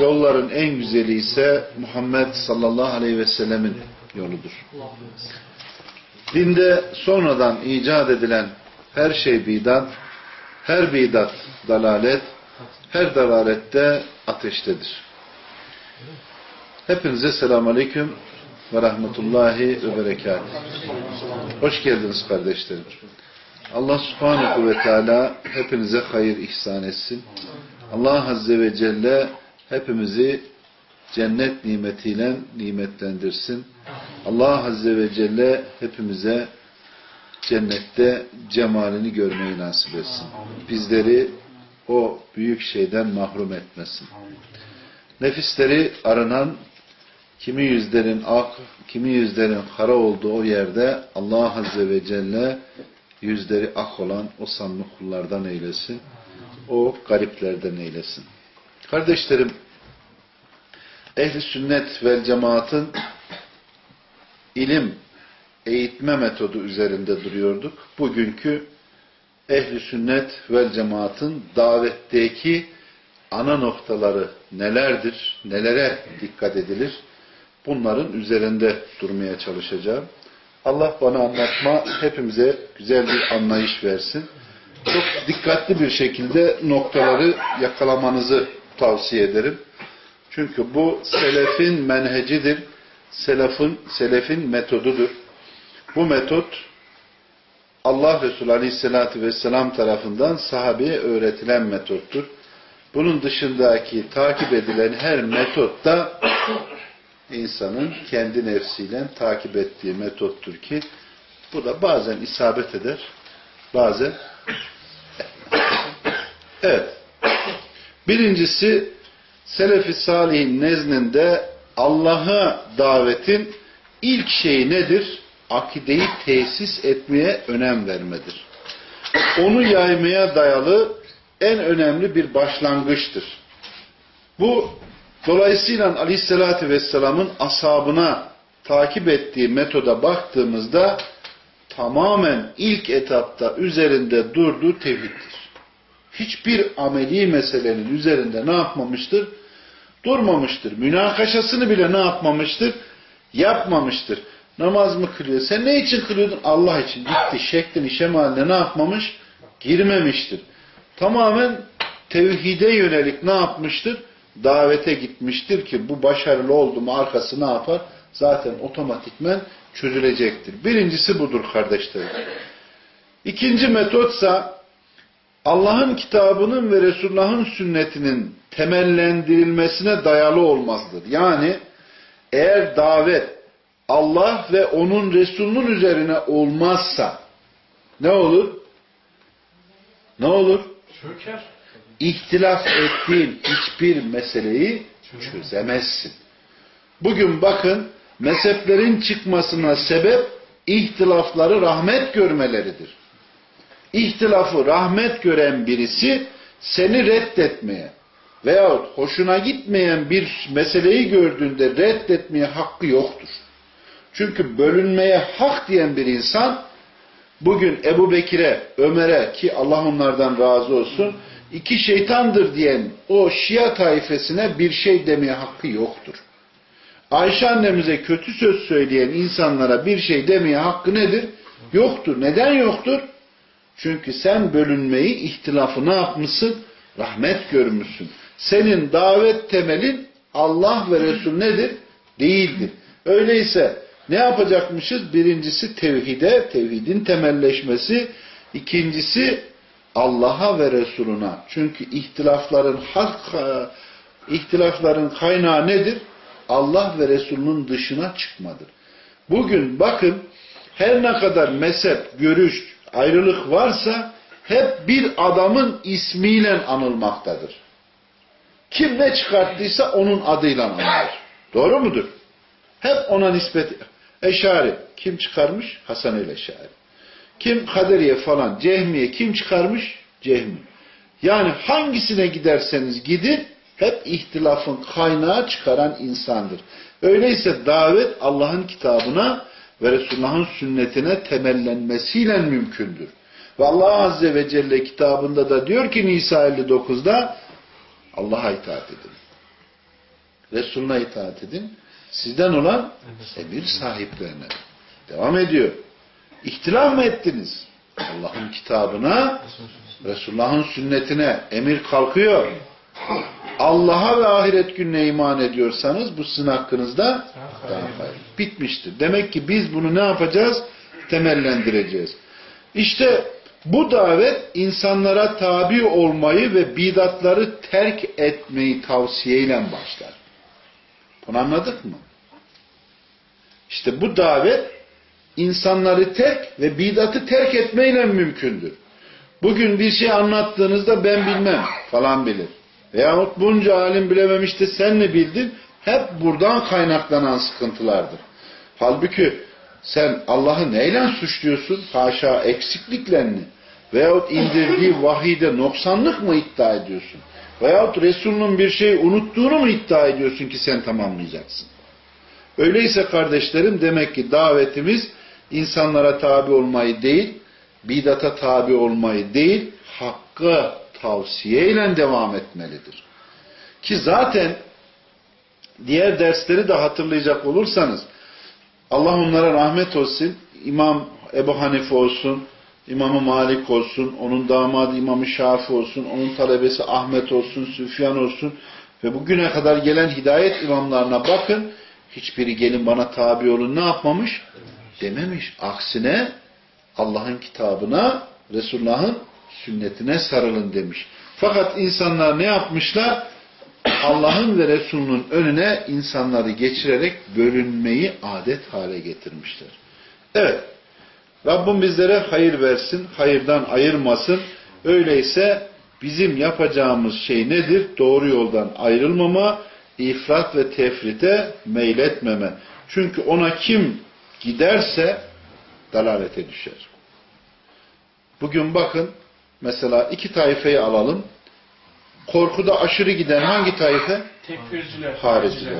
yolların en güzeli ise Muhammed sallallahu aleyhi ve sellemin yoludur. Dinde sonradan icat edilen her şey bidat, her bidat dalalet, her dalalette ateştedir. Hepinize selamun aleyküm ve rahmetullahi ve berekat. Hoş geldiniz kardeşlerim. Allah subhanahu ve teala hepinize hayır ihsan etsin. Allah azze ve celle hepimizi cennet nimetiyle nimetlendirsin. Allah azze ve celle hepimize cennette cemalini görmeyi nasip etsin. Bizleri o büyük şeyden mahrum etmesin. Nefisleri aranan kimi yüzlerin ak, kimi yüzlerin kara olduğu o yerde Allah Azze ve Celle yüzleri ak olan o sanlı kullardan eylesin. O gariplerden eylesin. Kardeşlerim, ehli sünnet ve cemaatın ilim eğitme metodu üzerinde duruyorduk. Bugünkü ehli sünnet ve cemaatın davetteki ana noktaları nelerdir, nelere dikkat edilir? Bunların üzerinde durmaya çalışacağım. Allah bana anlatma, hepimize güzel bir anlayış versin. Çok dikkatli bir şekilde noktaları yakalamanızı tavsiye ederim. Çünkü bu selefin menhecidir. Selefin, selefin metodudur. Bu metot Allah Resulü Aleyhisselatü Vesselam tarafından sahabeye öğretilen metottur. Bunun dışındaki takip edilen her metot da insanın kendi nefsiyle takip ettiği metottur ki bu da bazen isabet eder, bazen evet. Birincisi Selefi Salih'in nezdinde Allah'a davetin ilk şeyi nedir? Akideyi tesis etmeye önem vermedir. Onu yaymaya dayalı en önemli bir başlangıçtır. Bu dolayısıyla Aleyhisselatü Vesselam'ın ashabına takip ettiği metoda baktığımızda tamamen ilk etapta üzerinde durduğu tevhiddir. Hiçbir ameli meselenin üzerinde ne yapmamıştır? Durmamıştır. Münakaşasını bile ne yapmamıştır? Yapmamıştır. Namaz mı kılıyor? Sen ne için kılıyordun? Allah için. Gitti. Şeklin şemaline ne yapmamış? Girmemiştir. Tamamen tevhide yönelik ne yapmıştır? Davete gitmiştir ki bu başarılı oldu mu arkası ne yapar? Zaten otomatikmen çözülecektir. Birincisi budur kardeşlerim. İkinci metotsa Allah'ın kitabının ve Resulullah'ın sünnetinin temellendirilmesine dayalı olmasıdır. Yani eğer davet Allah ve onun Resulünün üzerine olmazsa ne olur? Ne olur? Çöker. İhtilaf ettiğin hiçbir meseleyi çözemezsin. Bugün bakın mezheplerin çıkmasına sebep ihtilafları rahmet görmeleridir. İhtilafı rahmet gören birisi seni reddetmeye veyahut hoşuna gitmeyen bir meseleyi gördüğünde reddetmeye hakkı yoktur. Çünkü bölünmeye hak diyen bir insan bugün Ebu Bekir'e, Ömer'e ki Allah onlardan razı olsun iki şeytandır diyen o Şia taifesine bir şey demeye hakkı yoktur. Ayşe annemize kötü söz söyleyen insanlara bir şey demeye hakkı nedir? Yoktur. Neden yoktur? Çünkü sen bölünmeyi, ihtilafı ne yapmışsın? Rahmet görmüşsün. Senin davet temelin Allah ve Resul nedir? Değildir. Öyleyse ne yapacakmışız? Birincisi tevhide, tevhidin temelleşmesi. İkincisi Allah'a ve Resuluna. Çünkü ihtilafların hak, ihtilafların kaynağı nedir? Allah ve Resulünün dışına çıkmadır. Bugün bakın her ne kadar mezhep, görüş, ayrılık varsa hep bir adamın ismiyle anılmaktadır. Kim ne çıkarttıysa onun adıyla anılır. Doğru mudur? Hep ona nispet. Eşari kim çıkarmış? Hasan el Eşari. Kim Kaderiye falan, Cehmiye kim çıkarmış? Cehmi. Yani hangisine giderseniz gidin hep ihtilafın kaynağı çıkaran insandır. Öyleyse davet Allah'ın kitabına ve Resulullah'ın sünnetine temellenmesiyle mümkündür. Ve Allah Azze ve Celle kitabında da diyor ki Nisa 59'da Allah'a itaat edin. Resuluna itaat edin. Sizden olan emir sahiplerine. Devam ediyor. İhtilaf mı ettiniz? Allah'ın kitabına, Resulullah'ın sünnetine emir kalkıyor. Allah'a ve ahiret gününe iman ediyorsanız bu sizin hakkınızda daha hayırlı. Bitmiştir. Demek ki biz bunu ne yapacağız? Temellendireceğiz. İşte bu davet insanlara tabi olmayı ve bidatları terk etmeyi tavsiyeyle başlar. Bunu anladık mı? İşte bu davet insanları terk ve bidatı terk etmeyle mümkündür. Bugün bir şey anlattığınızda ben bilmem falan bilir. Veyahut bunca alim bilememiş de sen mi bildin? Hep buradan kaynaklanan sıkıntılardır. Halbuki sen Allah'ı neyle suçluyorsun? Haşa eksiklikle mi? Veyahut indirdiği vahide noksanlık mı iddia ediyorsun? Veyahut Resul'ün bir şeyi unuttuğunu mu iddia ediyorsun ki sen tamamlayacaksın? Öyleyse kardeşlerim demek ki davetimiz insanlara tabi olmayı değil, bidata tabi olmayı değil, hakkı tavsiyeyle devam etmelidir. Ki zaten diğer dersleri de hatırlayacak olursanız Allah onlara rahmet olsun, İmam Ebu Hanife olsun, İmam Malik olsun, onun damadı İmam Şafi olsun, onun talebesi Ahmet olsun, Süfyan olsun ve bugüne kadar gelen hidayet imamlarına bakın, hiçbiri gelin bana tabi olun ne yapmamış? Dememiş. Aksine Allah'ın kitabına, Resulullah'ın sünnetine sarılın demiş. Fakat insanlar ne yapmışlar? Allah'ın ve Resulünün önüne insanları geçirerek bölünmeyi adet hale getirmişler. Evet. Rabbim bizlere hayır versin, hayırdan ayırmasın. Öyleyse bizim yapacağımız şey nedir? Doğru yoldan ayrılmama, ifrat ve tefrite meyletmeme. Çünkü ona kim giderse dalalete düşer. Bugün bakın mesela iki taifeyi alalım. Korkuda aşırı giden hangi taife? Tekfirciler. Hariciler.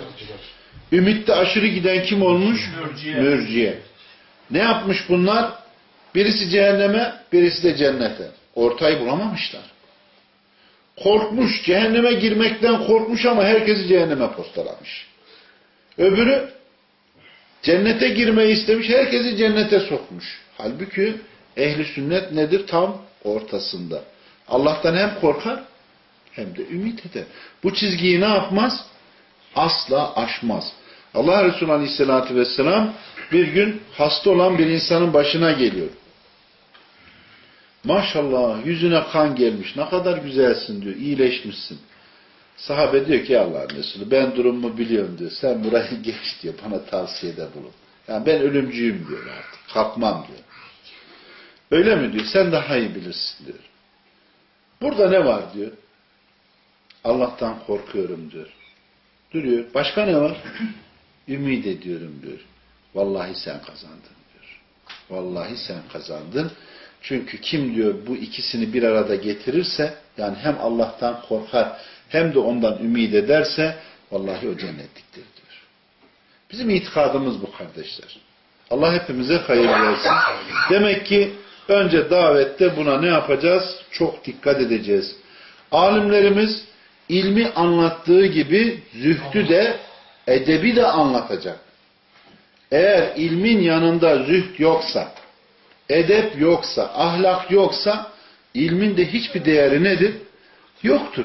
Ümitte aşırı giden kim olmuş? Mürciye. Mürciye. Ne yapmış bunlar? Birisi cehenneme, birisi de cennete. Ortayı bulamamışlar. Korkmuş, cehenneme girmekten korkmuş ama herkesi cehenneme postalamış. Öbürü cennete girmeyi istemiş, herkesi cennete sokmuş. Halbuki ehli sünnet nedir? Tam ortasında. Allah'tan hem korkar hem de ümit eder. Bu çizgiyi ne yapmaz? Asla aşmaz. Allah Resulü Aleyhisselatü Vesselam bir gün hasta olan bir insanın başına geliyor. Maşallah yüzüne kan gelmiş. Ne kadar güzelsin diyor. iyileşmişsin. Sahabe diyor ki Allah'ın Resulü ben durumumu biliyorum diyor. Sen burayı geç diyor. Bana tavsiyede bulun. Yani ben ölümcüyüm diyor artık. Kalkmam diyor. Öyle mi diyor? Sen daha iyi bilirsin diyor. Burada ne var diyor. Allah'tan korkuyorum diyor. Duruyor. Başka ne var? Ümit ediyorum diyor. Vallahi sen kazandın diyor. Vallahi sen kazandın. Çünkü kim diyor bu ikisini bir arada getirirse yani hem Allah'tan korkar hem de ondan ümit ederse vallahi o cennetliktir diyor. Bizim itikadımız bu kardeşler. Allah hepimize hayır versin. Demek ki önce davette buna ne yapacağız? Çok dikkat edeceğiz. Alimlerimiz ilmi anlattığı gibi zühdü de edebi de anlatacak. Eğer ilmin yanında zühd yoksa, edep yoksa, ahlak yoksa ilmin de hiçbir değeri nedir? Yoktur.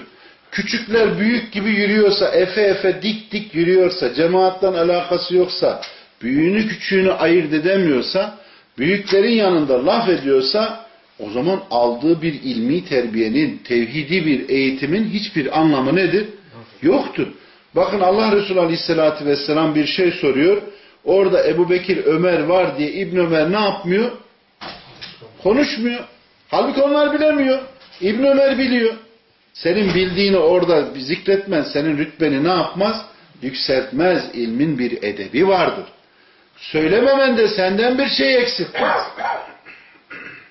Küçükler büyük gibi yürüyorsa, efe efe dik dik yürüyorsa, cemaattan alakası yoksa, büyüğünü küçüğünü ayırt edemiyorsa, büyüklerin yanında laf ediyorsa, o zaman aldığı bir ilmi terbiyenin, tevhidi bir eğitimin hiçbir anlamı nedir? Yoktur. Bakın Allah Resulü Aleyhisselatü Vesselam bir şey soruyor. Orada Ebu Bekir, Ömer var diye İbn Ömer ne yapmıyor? Konuşmuyor. Halbuki onlar bilemiyor. İbn Ömer biliyor. Senin bildiğini orada zikretmen senin rütbeni ne yapmaz? yükseltmez. İlmin bir edebi vardır. Söylememen de senden bir şey eksiltmez.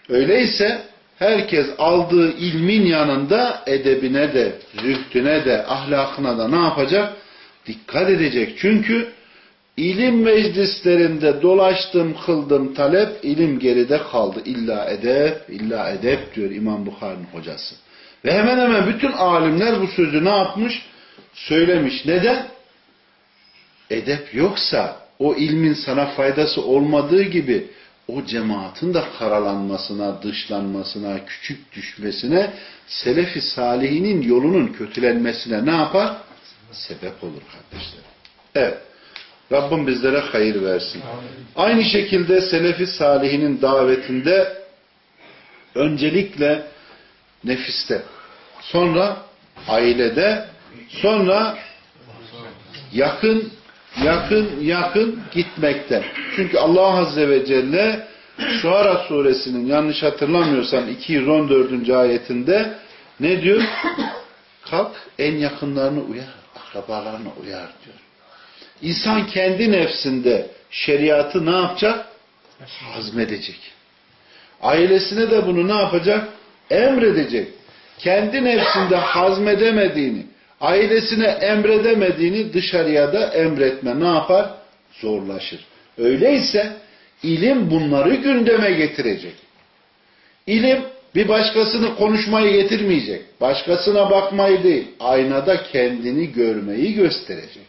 Öyleyse herkes aldığı ilmin yanında edebine de, zühdüne de, ahlakına da ne yapacak? Dikkat edecek. Çünkü ilim meclislerinde dolaştım, kıldım talep, ilim geride kaldı. İlla edep, illa edep diyor İmam Bukhari'nin hocası. Ve hemen hemen bütün alimler bu sözü ne yapmış? Söylemiş. Neden? Edep yoksa o ilmin sana faydası olmadığı gibi o cemaatin de karalanmasına, dışlanmasına, küçük düşmesine, selefi salihinin yolunun kötülenmesine ne yapar? Sebep olur kardeşler. Evet. Rabbim bizlere hayır versin. Aynı şekilde selefi salihinin davetinde öncelikle nefiste, sonra ailede, sonra yakın yakın yakın gitmekte. Çünkü Allah Azze ve Celle Şuara suresinin yanlış hatırlamıyorsam 214. ayetinde ne diyor? Kalk en yakınlarını uyar, akrabalarını uyar diyor. İnsan kendi nefsinde şeriatı ne yapacak? Hazmedecek. Ailesine de bunu ne yapacak? Emredecek. Kendi nefsinde hazmedemediğini, ailesine emredemediğini dışarıya da emretme ne yapar? Zorlaşır. Öyleyse ilim bunları gündeme getirecek. İlim bir başkasını konuşmayı getirmeyecek. Başkasına bakmayı değil, aynada kendini görmeyi gösterecek.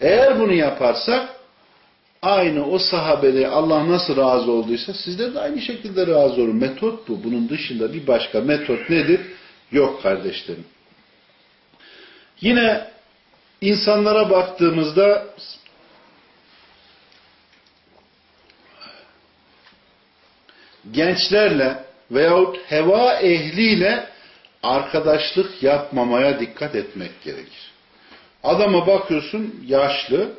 Eğer bunu yaparsak aynı o sahabede Allah nasıl razı olduysa sizler de aynı şekilde razı olun. Metot bu. Bunun dışında bir başka metot nedir? Yok kardeşlerim. Yine insanlara baktığımızda gençlerle veyahut heva ehliyle arkadaşlık yapmamaya dikkat etmek gerekir. Adama bakıyorsun yaşlı,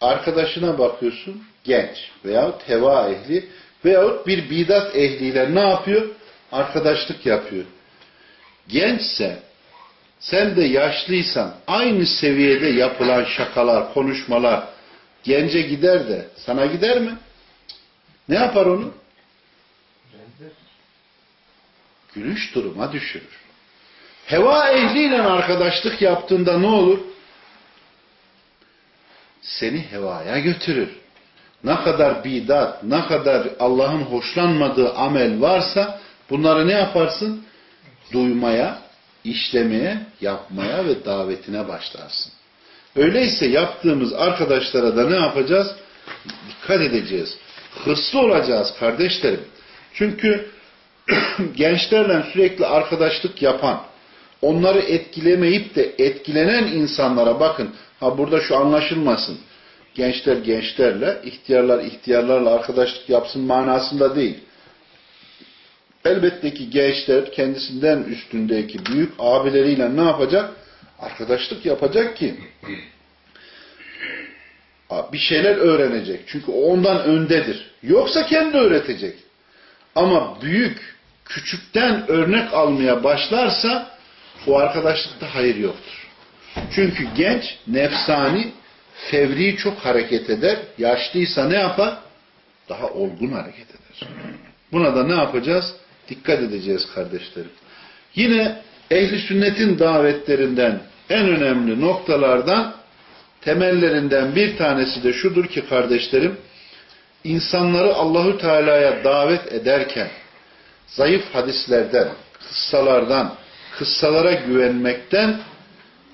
arkadaşına bakıyorsun genç veyahut heva ehli veyahut bir bidat ehliyle ne yapıyor? Arkadaşlık yapıyor. Gençse sen de yaşlıysan aynı seviyede yapılan şakalar, konuşmalar gence gider de sana gider mi? Ne yapar onu? Gülüş duruma düşürür. Heva ehliyle arkadaşlık yaptığında ne olur? Seni hevaya götürür. Ne kadar bidat, ne kadar Allah'ın hoşlanmadığı amel varsa bunları ne yaparsın? Duymaya, işlemeye, yapmaya ve davetine başlarsın. Öyleyse yaptığımız arkadaşlara da ne yapacağız? Dikkat edeceğiz. Hırslı olacağız kardeşlerim. Çünkü gençlerle sürekli arkadaşlık yapan, onları etkilemeyip de etkilenen insanlara bakın. Ha burada şu anlaşılmasın. Gençler gençlerle, ihtiyarlar ihtiyarlarla arkadaşlık yapsın manasında değil. Elbette ki gençler kendisinden üstündeki büyük abileriyle ne yapacak? Arkadaşlık yapacak ki bir şeyler öğrenecek. Çünkü ondan öndedir. Yoksa kendi öğretecek. Ama büyük, küçükten örnek almaya başlarsa o arkadaşlıkta hayır yoktur. Çünkü genç, nefsani, fevri çok hareket eder. Yaşlıysa ne yapar? Daha olgun hareket eder. Buna da ne yapacağız? Dikkat edeceğiz kardeşlerim. Yine ehli sünnetin davetlerinden en önemli noktalardan temellerinden bir tanesi de şudur ki kardeşlerim insanları Allahü Teala'ya davet ederken zayıf hadislerden, kıssalardan, kıssalara güvenmekten,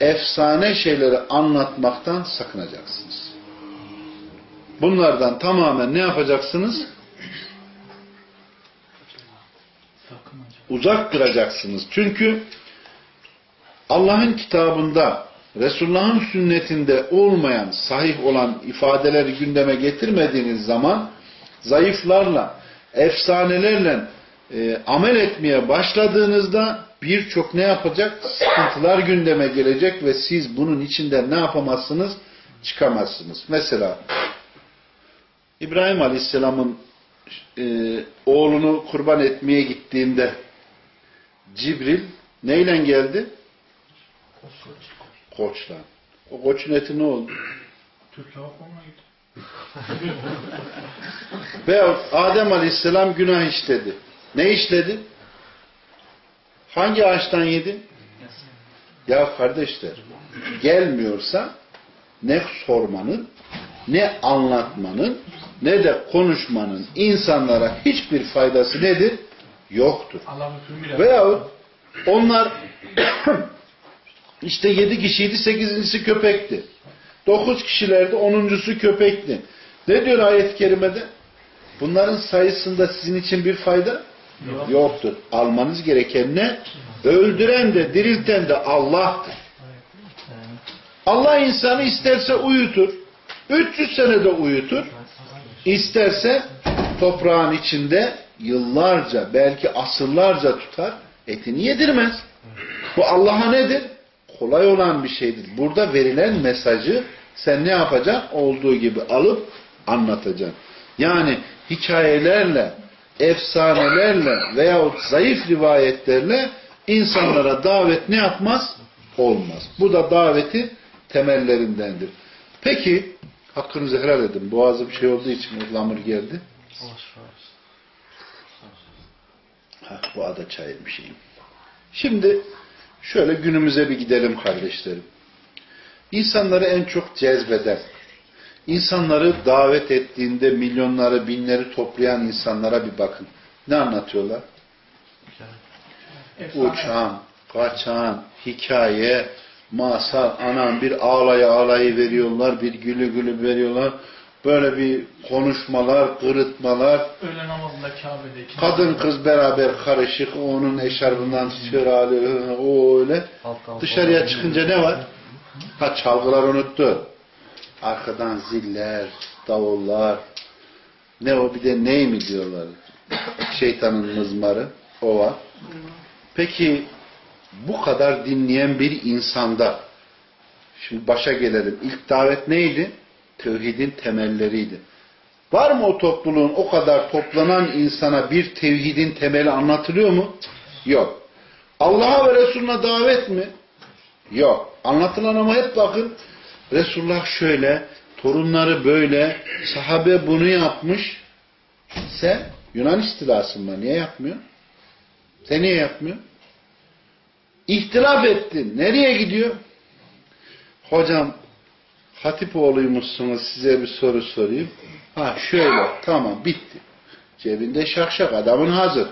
efsane şeyleri anlatmaktan sakınacaksınız. Bunlardan tamamen ne yapacaksınız? Uzak duracaksınız. Çünkü Allah'ın kitabında, Resulullah'ın sünnetinde olmayan, sahih olan ifadeleri gündeme getirmediğiniz zaman zayıflarla, efsanelerle e, amel etmeye başladığınızda birçok ne yapacak? Sıkıntılar gündeme gelecek ve siz bunun içinden ne yapamazsınız? Çıkamazsınız. Mesela İbrahim Aleyhisselam'ın e, oğlunu kurban etmeye gittiğinde Cibril neyle geldi? Koçla. O koçun eti ne oldu? Türk Hava. Veya Adem Aleyhisselam günah işledi. Ne işledi? Hangi ağaçtan yedi? Ya kardeşler, gelmiyorsa ne sormanın, ne anlatmanın, ne de konuşmanın insanlara hiçbir faydası nedir? Yoktur. Veyahut onlar işte yedi kişiydi, sekizincisi köpekti. Dokuz kişilerdi, onuncusu köpekti. Ne diyor ayet-i kerimede? Bunların sayısında sizin için bir fayda Yok. yoktur. Almanız gereken ne? Öldüren de dirilten de Allah'tır. Allah insanı isterse uyutur. 300 senede uyutur. İsterse toprağın içinde yıllarca belki asırlarca tutar. Etini yedirmez. Bu Allah'a nedir? Kolay olan bir şeydir. Burada verilen mesajı sen ne yapacaksın? Olduğu gibi alıp anlatacaksın. Yani hikayelerle, efsanelerle veyahut zayıf rivayetlerle insanlara davet ne yapmaz? Olmaz. Bu da daveti temellerindendir. Peki, hakkınızı helal edin. Boğazı bir şey olduğu için ıhlamur geldi. Ha, bu ada çayır bir şeyim. Şimdi şöyle günümüze bir gidelim kardeşlerim. İnsanları en çok cezbeden, insanları davet ettiğinde milyonları, binleri toplayan insanlara bir bakın. Ne anlatıyorlar? Uçan, kaçan, hikaye, masal, anam bir ağlaya ağlayı veriyorlar, bir gülü gülü veriyorlar. Böyle bir konuşmalar, kırıtmalar, Öğle namazında Kabe'de ikinci Kadın kız beraber karışık, onun eşarbından tutuyor alıyor, o öyle. Dışarıya çıkınca ne var? Ha çalgılar unuttu. Arkadan ziller, davullar, ne o bir de ney mi diyorlar? Şeytanın mızmarı, o var. Peki bu kadar dinleyen bir insanda, şimdi başa gelelim. İlk davet neydi? Tevhidin temelleriydi. Var mı o topluluğun o kadar toplanan insana bir tevhidin temeli anlatılıyor mu? Yok. Allah'a ve Resulüne davet mi? Yok. Anlatılan ama hep bakın Resulullah şöyle, torunları böyle, sahabe bunu yapmış. Sen Yunan istilası mı? Niye yapmıyor? Sen niye yapmıyor? İhtilaf ettin. Nereye gidiyor? Hocam Hatipoğlu'ymuşsunuz size bir soru sorayım. Ha şöyle tamam bitti. Cebinde şakşak adamın hazır.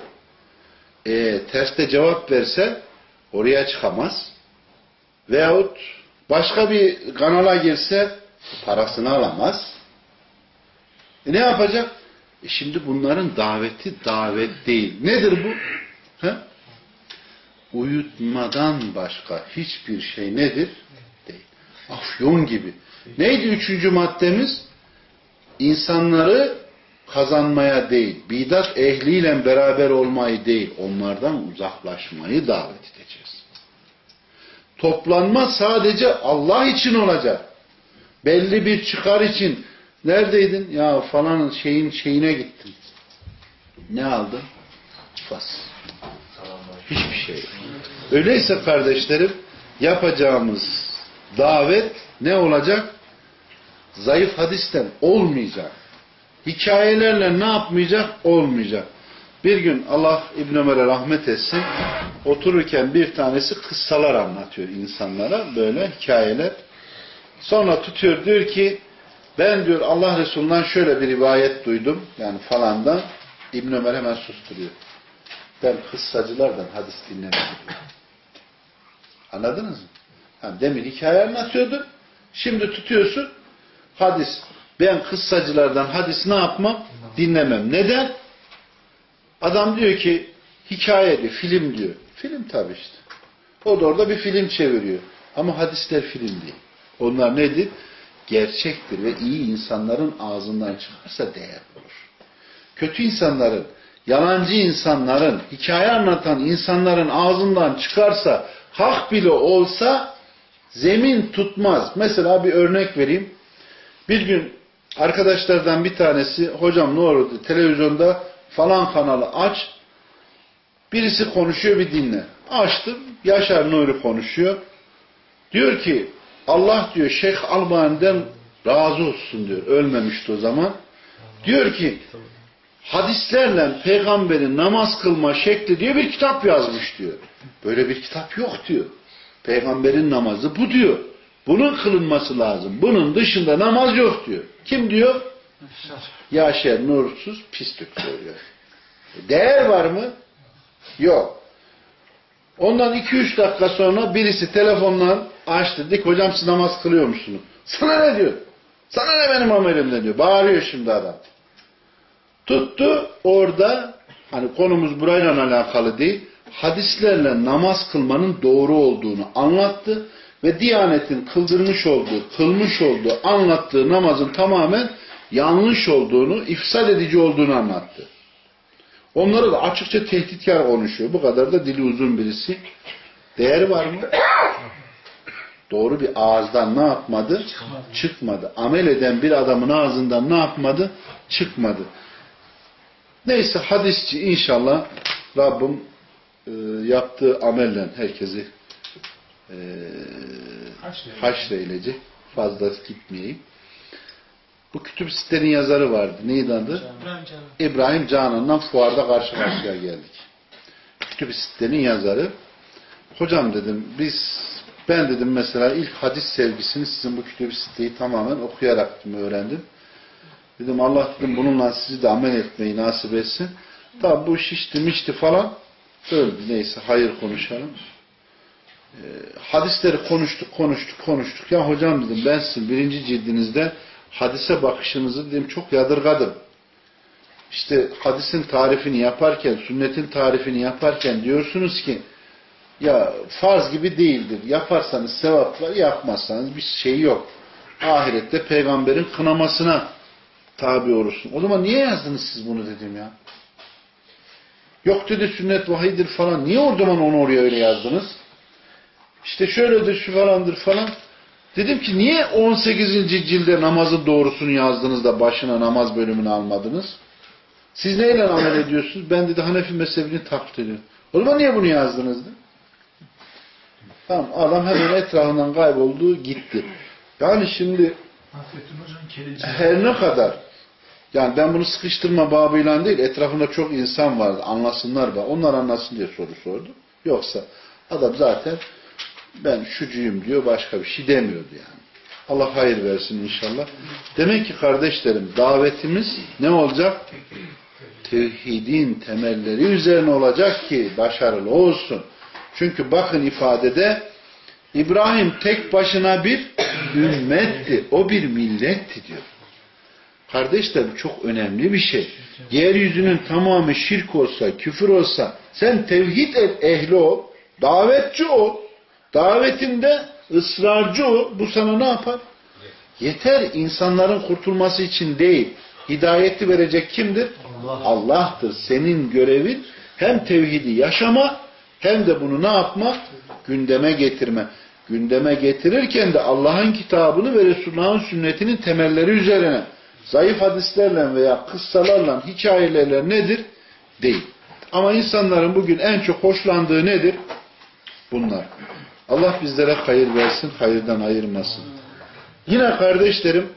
E, terste cevap verse oraya çıkamaz. Veyahut başka bir kanala girse parasını alamaz. E, ne yapacak? E, şimdi bunların daveti davet değil. Nedir bu? Ha? Uyutmadan başka hiçbir şey nedir? Değil. Afyon gibi. Neydi üçüncü maddemiz? İnsanları kazanmaya değil, bidat ehliyle beraber olmayı değil, onlardan uzaklaşmayı davet edeceğiz. Toplanma sadece Allah için olacak. Belli bir çıkar için. Neredeydin? Ya falan şeyin şeyine gittim. Ne aldın? Fas. Hiçbir şey. Öyleyse kardeşlerim yapacağımız davet ne olacak? Zayıf hadisten olmayacak. Hikayelerle ne yapmayacak? Olmayacak. Bir gün Allah İbn Ömer'e rahmet etsin otururken bir tanesi kıssalar anlatıyor insanlara böyle hikayeler. Sonra tutuyor diyor ki ben diyor Allah Resulü'nden şöyle bir rivayet duydum yani falandan İbn Ömer hemen susturuyor. Ben kıssacılardan hadis dinlemedim. Anladınız mı? Yani demin hikaye anlatıyordun. Şimdi tutuyorsun hadis. Ben kıssacılardan hadis ne yapmam? Dinlemem. Neden? Adam diyor ki hikayeli, film diyor. Film tabii işte. O da orada bir film çeviriyor. Ama hadisler film değil. Onlar nedir? Gerçektir ve iyi insanların ağzından çıkarsa değer bulur. Kötü insanların, yalancı insanların, hikaye anlatan insanların ağzından çıkarsa, hak bile olsa zemin tutmaz. Mesela bir örnek vereyim. Bir gün arkadaşlardan bir tanesi, hocam ne olur televizyonda falan kanalı aç, birisi konuşuyor bir dinle. Açtım, Yaşar Nuri konuşuyor. Diyor ki, Allah diyor Şeyh Albani'den razı olsun diyor. Ölmemişti o zaman. Diyor ki hadislerle peygamberin namaz kılma şekli diye bir kitap yazmış diyor. Böyle bir kitap yok diyor. Peygamberin namazı bu diyor. Bunun kılınması lazım. Bunun dışında namaz yok diyor. Kim diyor? Yaşer nursuz pislik söylüyor. Değer var mı? Yok. Ondan 2-3 dakika sonra birisi telefonla açtı. Dik hocam siz namaz kılıyor musunuz? Sana ne diyor? Sana ne benim amelimde diyor. Bağırıyor şimdi adam. Tuttu orada hani konumuz burayla alakalı değil. Hadislerle namaz kılmanın doğru olduğunu anlattı ve Diyanet'in kıldırmış olduğu, kılmış olduğu, anlattığı namazın tamamen yanlış olduğunu, ifsad edici olduğunu anlattı. Onlara da açıkça tehditkar konuşuyor. Bu kadar da dili uzun birisi. Değeri var mı? Doğru bir ağızdan ne yapmadı? Çıkmadı. Amel eden bir adamın ağzından ne yapmadı? Çıkmadı. Neyse hadisçi inşallah Rabbim e, yaptığı amelle herkesi e, haşreylecek. Fazla gitmeyeyim. Bu kütüp sitenin yazarı vardı. Neydi adı? İbrahim Canım. İbrahim Canan'dan fuarda karşı karşıya geldik. Kütüp sitenin yazarı. Hocam dedim biz ben dedim mesela ilk hadis sevgisini sizin bu kütüp siteyi tamamen okuyarak dedim, öğrendim. Dedim Allah dedim bununla sizi de amel etmeyi nasip etsin. Tabi bu şişti mişti falan öldü. Neyse hayır konuşalım. Ee, hadisleri konuştuk konuştuk konuştuk. Ya hocam dedim ben sizin birinci cildinizde hadise bakışınızı dedim çok yadırgadım. İşte hadisin tarifini yaparken, sünnetin tarifini yaparken diyorsunuz ki ya farz gibi değildir. Yaparsanız sevap var, yapmazsanız bir şey yok. Ahirette peygamberin kınamasına tabi olursun. O zaman niye yazdınız siz bunu dedim ya. Yok dedi sünnet vahiydir falan. Niye o zaman onu oraya öyle yazdınız? İşte şöyledir şu falandır falan. Dedim ki niye 18. cilde namazın doğrusunu yazdınız da başına namaz bölümünü almadınız? Siz neyle amel ediyorsunuz? Ben dedi Hanefi mezhebini taklit ediyorum. O zaman niye bunu yazdınız? dedi. Tamam adam hemen etrafından kayboldu gitti. Yani şimdi her ne kadar yani ben bunu sıkıştırma babıyla değil etrafında çok insan vardı anlasınlar var. Onlar anlasın diye soru sordu. Yoksa adam zaten ben şucuyum diyor başka bir şey demiyordu yani. Allah hayır versin inşallah. Demek ki kardeşlerim davetimiz ne olacak? Tevhidin temelleri üzerine olacak ki başarılı olsun. Çünkü bakın ifadede İbrahim tek başına bir ümmetti. O bir milletti diyor. Kardeşler bu çok önemli bir şey. Yeryüzünün tamamı şirk olsa, küfür olsa sen tevhid et, ehli ol, davetçi ol. Davetinde ısrarcı ol. Bu sana ne yapar? Yeter insanların kurtulması için değil. Hidayeti verecek kimdir? Allah'tır. Senin görevin hem tevhidi yaşama hem de bunu ne yapmak? Gündeme getirme. Gündeme getirirken de Allah'ın kitabını ve Resulullah'ın sünnetinin temelleri üzerine zayıf hadislerle veya kıssalarla, hikayelerle nedir? Değil. Ama insanların bugün en çok hoşlandığı nedir? Bunlar. Allah bizlere hayır versin, hayırdan ayırmasın. Yine kardeşlerim,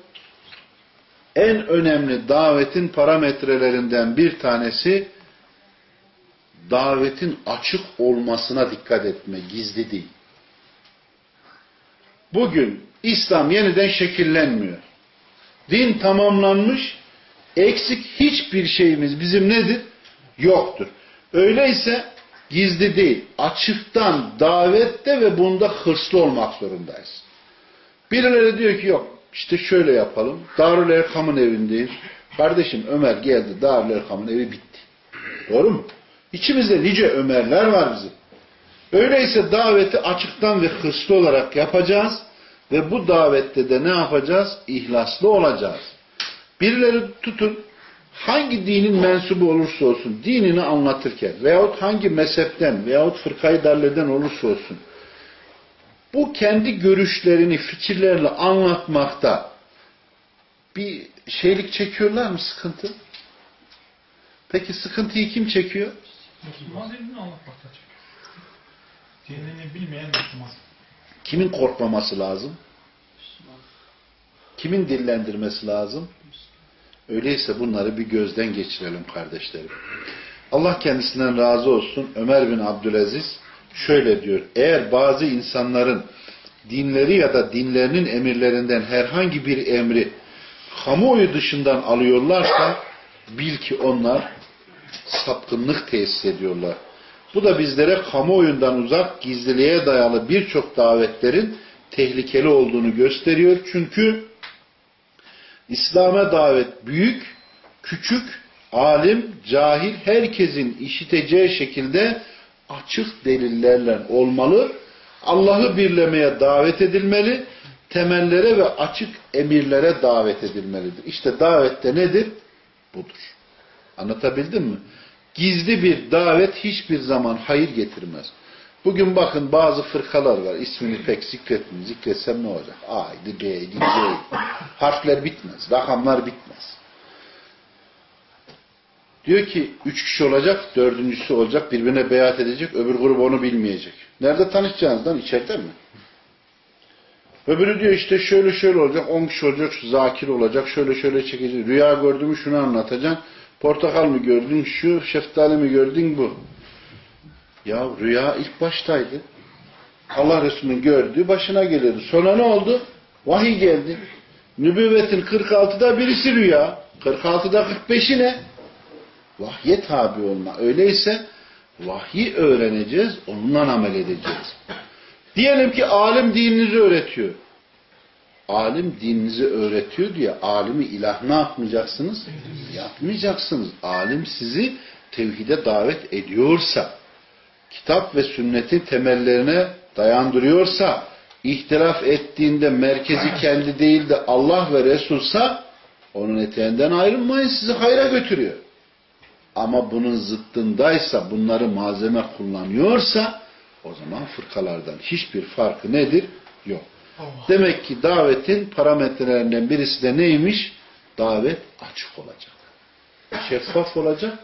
en önemli davetin parametrelerinden bir tanesi davetin açık olmasına dikkat etme, gizli değil. Bugün İslam yeniden şekillenmiyor. Din tamamlanmış, eksik hiçbir şeyimiz bizim nedir? Yoktur. Öyleyse gizli değil, açıktan davette ve bunda hırslı olmak zorundayız. Birileri diyor ki yok, işte şöyle yapalım. Darül Erkam'ın evindeyiz. Kardeşim Ömer geldi, Darül Erkam'ın evi bitti. Doğru mu? İçimizde nice Ömerler var bizim. Öyleyse daveti açıktan ve hırslı olarak yapacağız ve bu davette de ne yapacağız? İhlaslı olacağız. Birileri tutun hangi dinin mensubu olursa olsun dinini anlatırken veyahut hangi mezhepten veyahut fırkayı darleden olursa olsun bu kendi görüşlerini fikirlerle anlatmakta bir şeylik çekiyorlar mı sıkıntı? Peki sıkıntıyı kim çekiyor? Müslüman dinini anlatmakta çekiyor. Dinini bilmeyen Müslüman. Kimin korkmaması lazım? Kimin dillendirmesi lazım? Öyleyse bunları bir gözden geçirelim kardeşlerim. Allah kendisinden razı olsun. Ömer bin Abdülaziz şöyle diyor. Eğer bazı insanların dinleri ya da dinlerinin emirlerinden herhangi bir emri kamuoyu dışından alıyorlarsa bil ki onlar sapkınlık tesis ediyorlar. Bu da bizlere kamuoyundan uzak gizliliğe dayalı birçok davetlerin tehlikeli olduğunu gösteriyor. Çünkü İslam'a davet büyük, küçük, alim, cahil herkesin işiteceği şekilde açık delillerle olmalı. Allah'ı birlemeye davet edilmeli. Temellere ve açık emirlere davet edilmelidir. İşte davette nedir? Budur. Anlatabildim mi? Gizli bir davet hiçbir zaman hayır getirmez. Bugün bakın bazı fırkalar var. İsmini pek zikretmeyeyim. Zikretsem ne olacak? A'ydı, B'ydi, C'ydi. Harfler bitmez. Rakamlar bitmez. Diyor ki üç kişi olacak, dördüncüsü olacak, birbirine beyat edecek, öbür grup onu bilmeyecek. Nerede tanışacaksınız lan? İçeride mi? Öbürü diyor işte şöyle şöyle olacak, on kişi olacak, şu zakir olacak, şöyle şöyle çekecek. Rüya gördün mü şunu anlatacaksın. Portakal mı gördün, şu şeftali mi gördün bu. Ya rüya ilk baştaydı. Allah Resulü'nün gördüğü başına geliyordu. Sonra ne oldu? Vahiy geldi. Nübüvvetin 46'da birisi rüya. 46'da 45'i ne? Vahye tabi olma. Öyleyse vahyi öğreneceğiz, onunla amel edeceğiz. Diyelim ki alim dininizi öğretiyor. Alim dininizi öğretiyor diye alimi ilah ne yapmayacaksınız? Yapmayacaksınız. Alim sizi tevhide davet ediyorsa, kitap ve sünnetin temellerine dayandırıyorsa, ihtilaf ettiğinde merkezi kendi değil de Allah ve Resulsa, onun eteğinden ayrılmayın sizi hayra götürüyor. Ama bunun zıttındaysa, bunları malzeme kullanıyorsa, o zaman fırkalardan hiçbir farkı nedir? Yok. Demek ki davetin parametrelerinden birisi de neymiş? Davet açık olacak. Şeffaf olacak.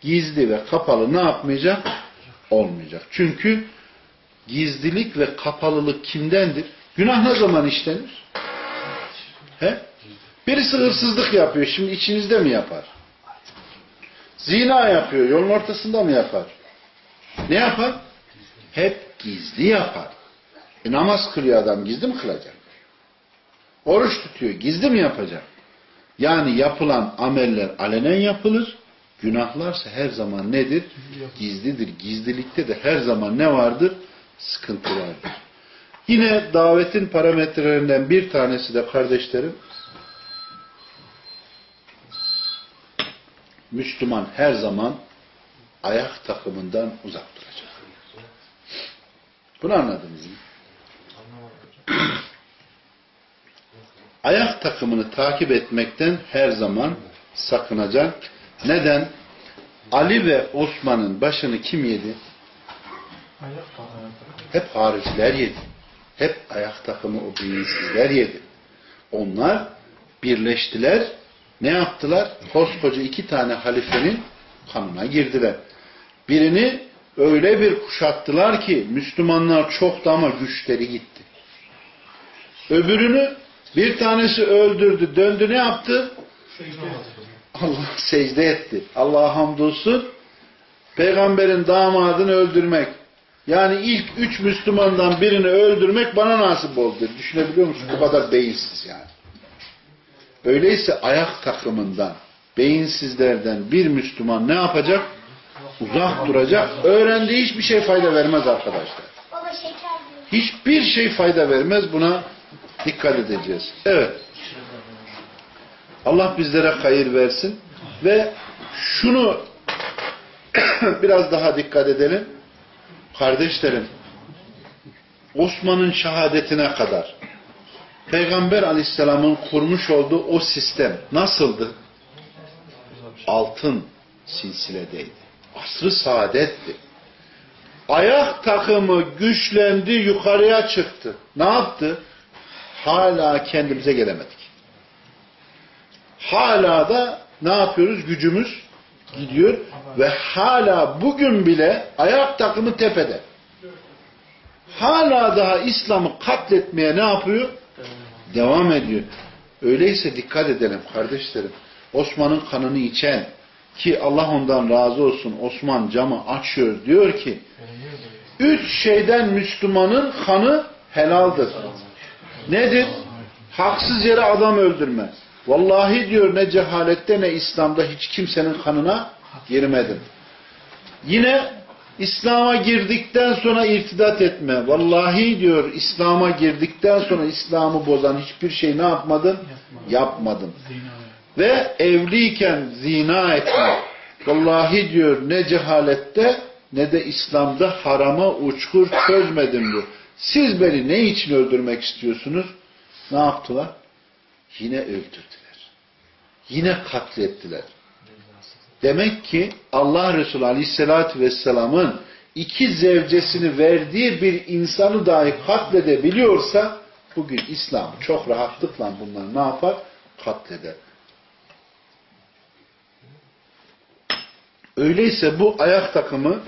Gizli ve kapalı ne yapmayacak? Olmayacak. Çünkü gizlilik ve kapalılık kimdendir? Günah ne zaman işlenir? He? Birisi hırsızlık yapıyor. Şimdi içinizde mi yapar? Zina yapıyor. Yolun ortasında mı yapar? Ne yapar? Hep gizli yapar. E namaz kılıyor adam gizli mi kılacak? Oruç tutuyor gizli mi yapacak? Yani yapılan ameller alenen yapılır. Günahlarsa her zaman nedir? Gizlidir. Gizlilikte de her zaman ne vardır? Sıkıntı vardır. Yine davetin parametrelerinden bir tanesi de kardeşlerim Müslüman her zaman ayak takımından uzak duracak. Bunu anladınız mı? ayak takımını takip etmekten her zaman sakınacak. Neden? Ali ve Osman'ın başını kim yedi? Hep hariciler yedi. Hep ayak takımı o beyinsizler yedi. Onlar birleştiler. Ne yaptılar? Koskoca iki tane halifenin kanına girdiler. Birini öyle bir kuşattılar ki Müslümanlar çok da ama güçleri gitti. Öbürünü bir tanesi öldürdü, döndü ne yaptı? Allah secde etti. Allah'a hamdolsun. Peygamberin damadını öldürmek. Yani ilk üç Müslümandan birini öldürmek bana nasip oldu. Düşünebiliyor musun? Bu kadar beyinsiz yani. Öyleyse ayak takımından, beyinsizlerden bir Müslüman ne yapacak? Uzak duracak. Öğrendiği hiçbir şey fayda vermez arkadaşlar. Hiçbir şey fayda vermez. Buna dikkat edeceğiz. Evet. Allah bizlere hayır versin. Ve şunu biraz daha dikkat edelim. Kardeşlerim, Osman'ın şehadetine kadar Peygamber aleyhisselamın kurmuş olduğu o sistem nasıldı? Altın silsiledeydi. Asrı saadetti. Ayak takımı güçlendi, yukarıya çıktı. Ne yaptı? Hala kendimize gelemedik. Hala da ne yapıyoruz? Gücümüz gidiyor ve hala bugün bile ayak takımı tepede. Hala daha İslam'ı katletmeye ne yapıyor? Devam ediyor. Öyleyse dikkat edelim kardeşlerim. Osman'ın kanını içen ki Allah ondan razı olsun Osman camı açıyor diyor ki üç şeyden Müslümanın kanı helaldir. Nedir? Haksız yere adam öldürme. Vallahi diyor ne cehalette ne İslam'da hiç kimsenin kanına girmedim. Yine İslam'a girdikten sonra irtidat etme. Vallahi diyor İslam'a girdikten sonra İslam'ı bozan hiçbir şey ne yapmadın? Yapmadım. Ve evliyken zina etme. Vallahi diyor ne cehalette ne de İslam'da harama uçkur çözmedim diyor. Siz beni ne için öldürmek istiyorsunuz? Ne yaptılar? Yine öldürdüler. Yine katlettiler. Demek ki Allah Resulü Aleyhisselatü Vesselam'ın iki zevcesini verdiği bir insanı dahi katledebiliyorsa bugün İslam çok rahatlıkla bunları ne yapar? Katleder. Öyleyse bu ayak takımı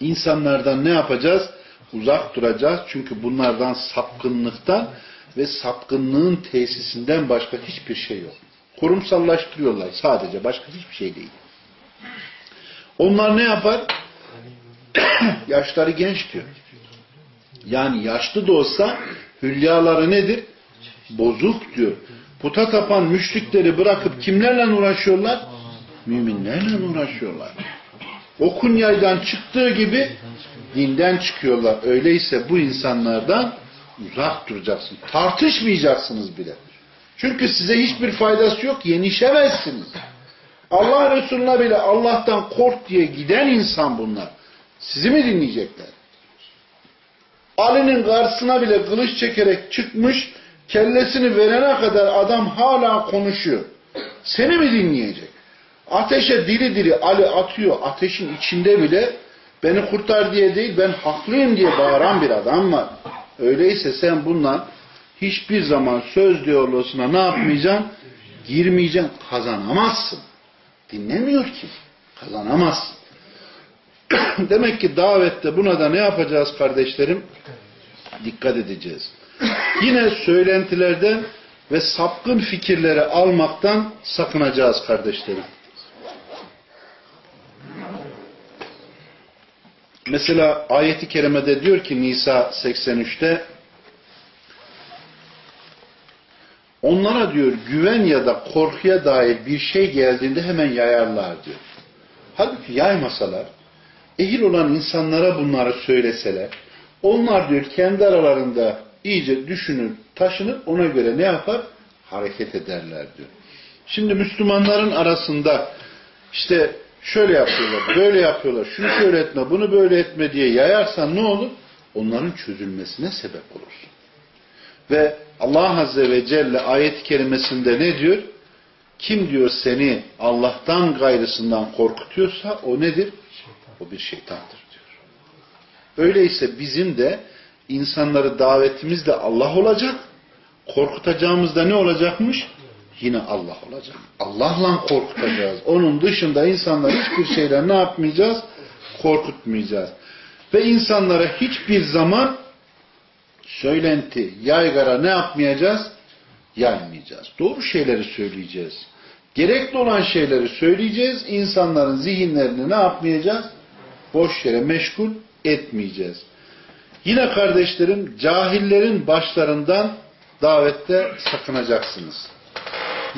insanlardan ne yapacağız? Uzak duracağız. Çünkü bunlardan sapkınlıktan ve sapkınlığın tesisinden başka hiçbir şey yok. Kurumsallaştırıyorlar sadece. Başka hiçbir şey değil. Onlar ne yapar? Yaşları genç diyor. Yani yaşlı da olsa hülyaları nedir? Bozuk diyor. Puta tapan müşrikleri bırakıp kimlerle uğraşıyorlar? Müminlerle uğraşıyorlar. Okun yaydan çıktığı gibi dinden çıkıyorlar. Öyleyse bu insanlardan uzak duracaksın. Tartışmayacaksınız bile. Çünkü size hiçbir faydası yok. Yenişemezsiniz. Allah Resulüne bile Allah'tan kork diye giden insan bunlar. Sizi mi dinleyecekler? Ali'nin karşısına bile kılıç çekerek çıkmış, kellesini verene kadar adam hala konuşuyor. Seni mi dinleyecek? Ateşe diri diri Ali atıyor. Ateşin içinde bile beni kurtar diye değil ben haklıyım diye bağıran bir adam var. Öyleyse sen bundan hiçbir zaman söz diyaloguna ne yapmayacaksın? Girmeyeceksin. Kazanamazsın. Dinlemiyor ki. Kazanamazsın. Demek ki davette buna da ne yapacağız kardeşlerim? Dikkat edeceğiz. Yine söylentilerden ve sapkın fikirleri almaktan sakınacağız kardeşlerim. Mesela ayeti kerimede diyor ki Nisa 83'te onlara diyor güven ya da korkuya dair bir şey geldiğinde hemen yayarlar diyor. Halbuki yaymasalar ehil olan insanlara bunları söyleseler onlar diyor kendi aralarında iyice düşünür, taşınır ona göre ne yapar? Hareket ederler diyor. Şimdi Müslümanların arasında işte şöyle yapıyorlar, böyle yapıyorlar, şunu şöyle etme, bunu böyle etme diye yayarsan ne olur? Onların çözülmesine sebep olur. Ve Allah Azze ve Celle ayet-i kerimesinde ne diyor? Kim diyor seni Allah'tan gayrısından korkutuyorsa o nedir? O bir şeytandır diyor. Öyleyse bizim de insanları davetimiz de Allah olacak. Korkutacağımız da ne olacakmış? Yine Allah olacak. Allah'la korkutacağız. Onun dışında insanlar hiçbir şeyler ne yapmayacağız? Korkutmayacağız. Ve insanlara hiçbir zaman söylenti, yaygara ne yapmayacağız? Yaymayacağız. Doğru şeyleri söyleyeceğiz. Gerekli olan şeyleri söyleyeceğiz. İnsanların zihinlerini ne yapmayacağız? Boş yere meşgul etmeyeceğiz. Yine kardeşlerim cahillerin başlarından davette sakınacaksınız.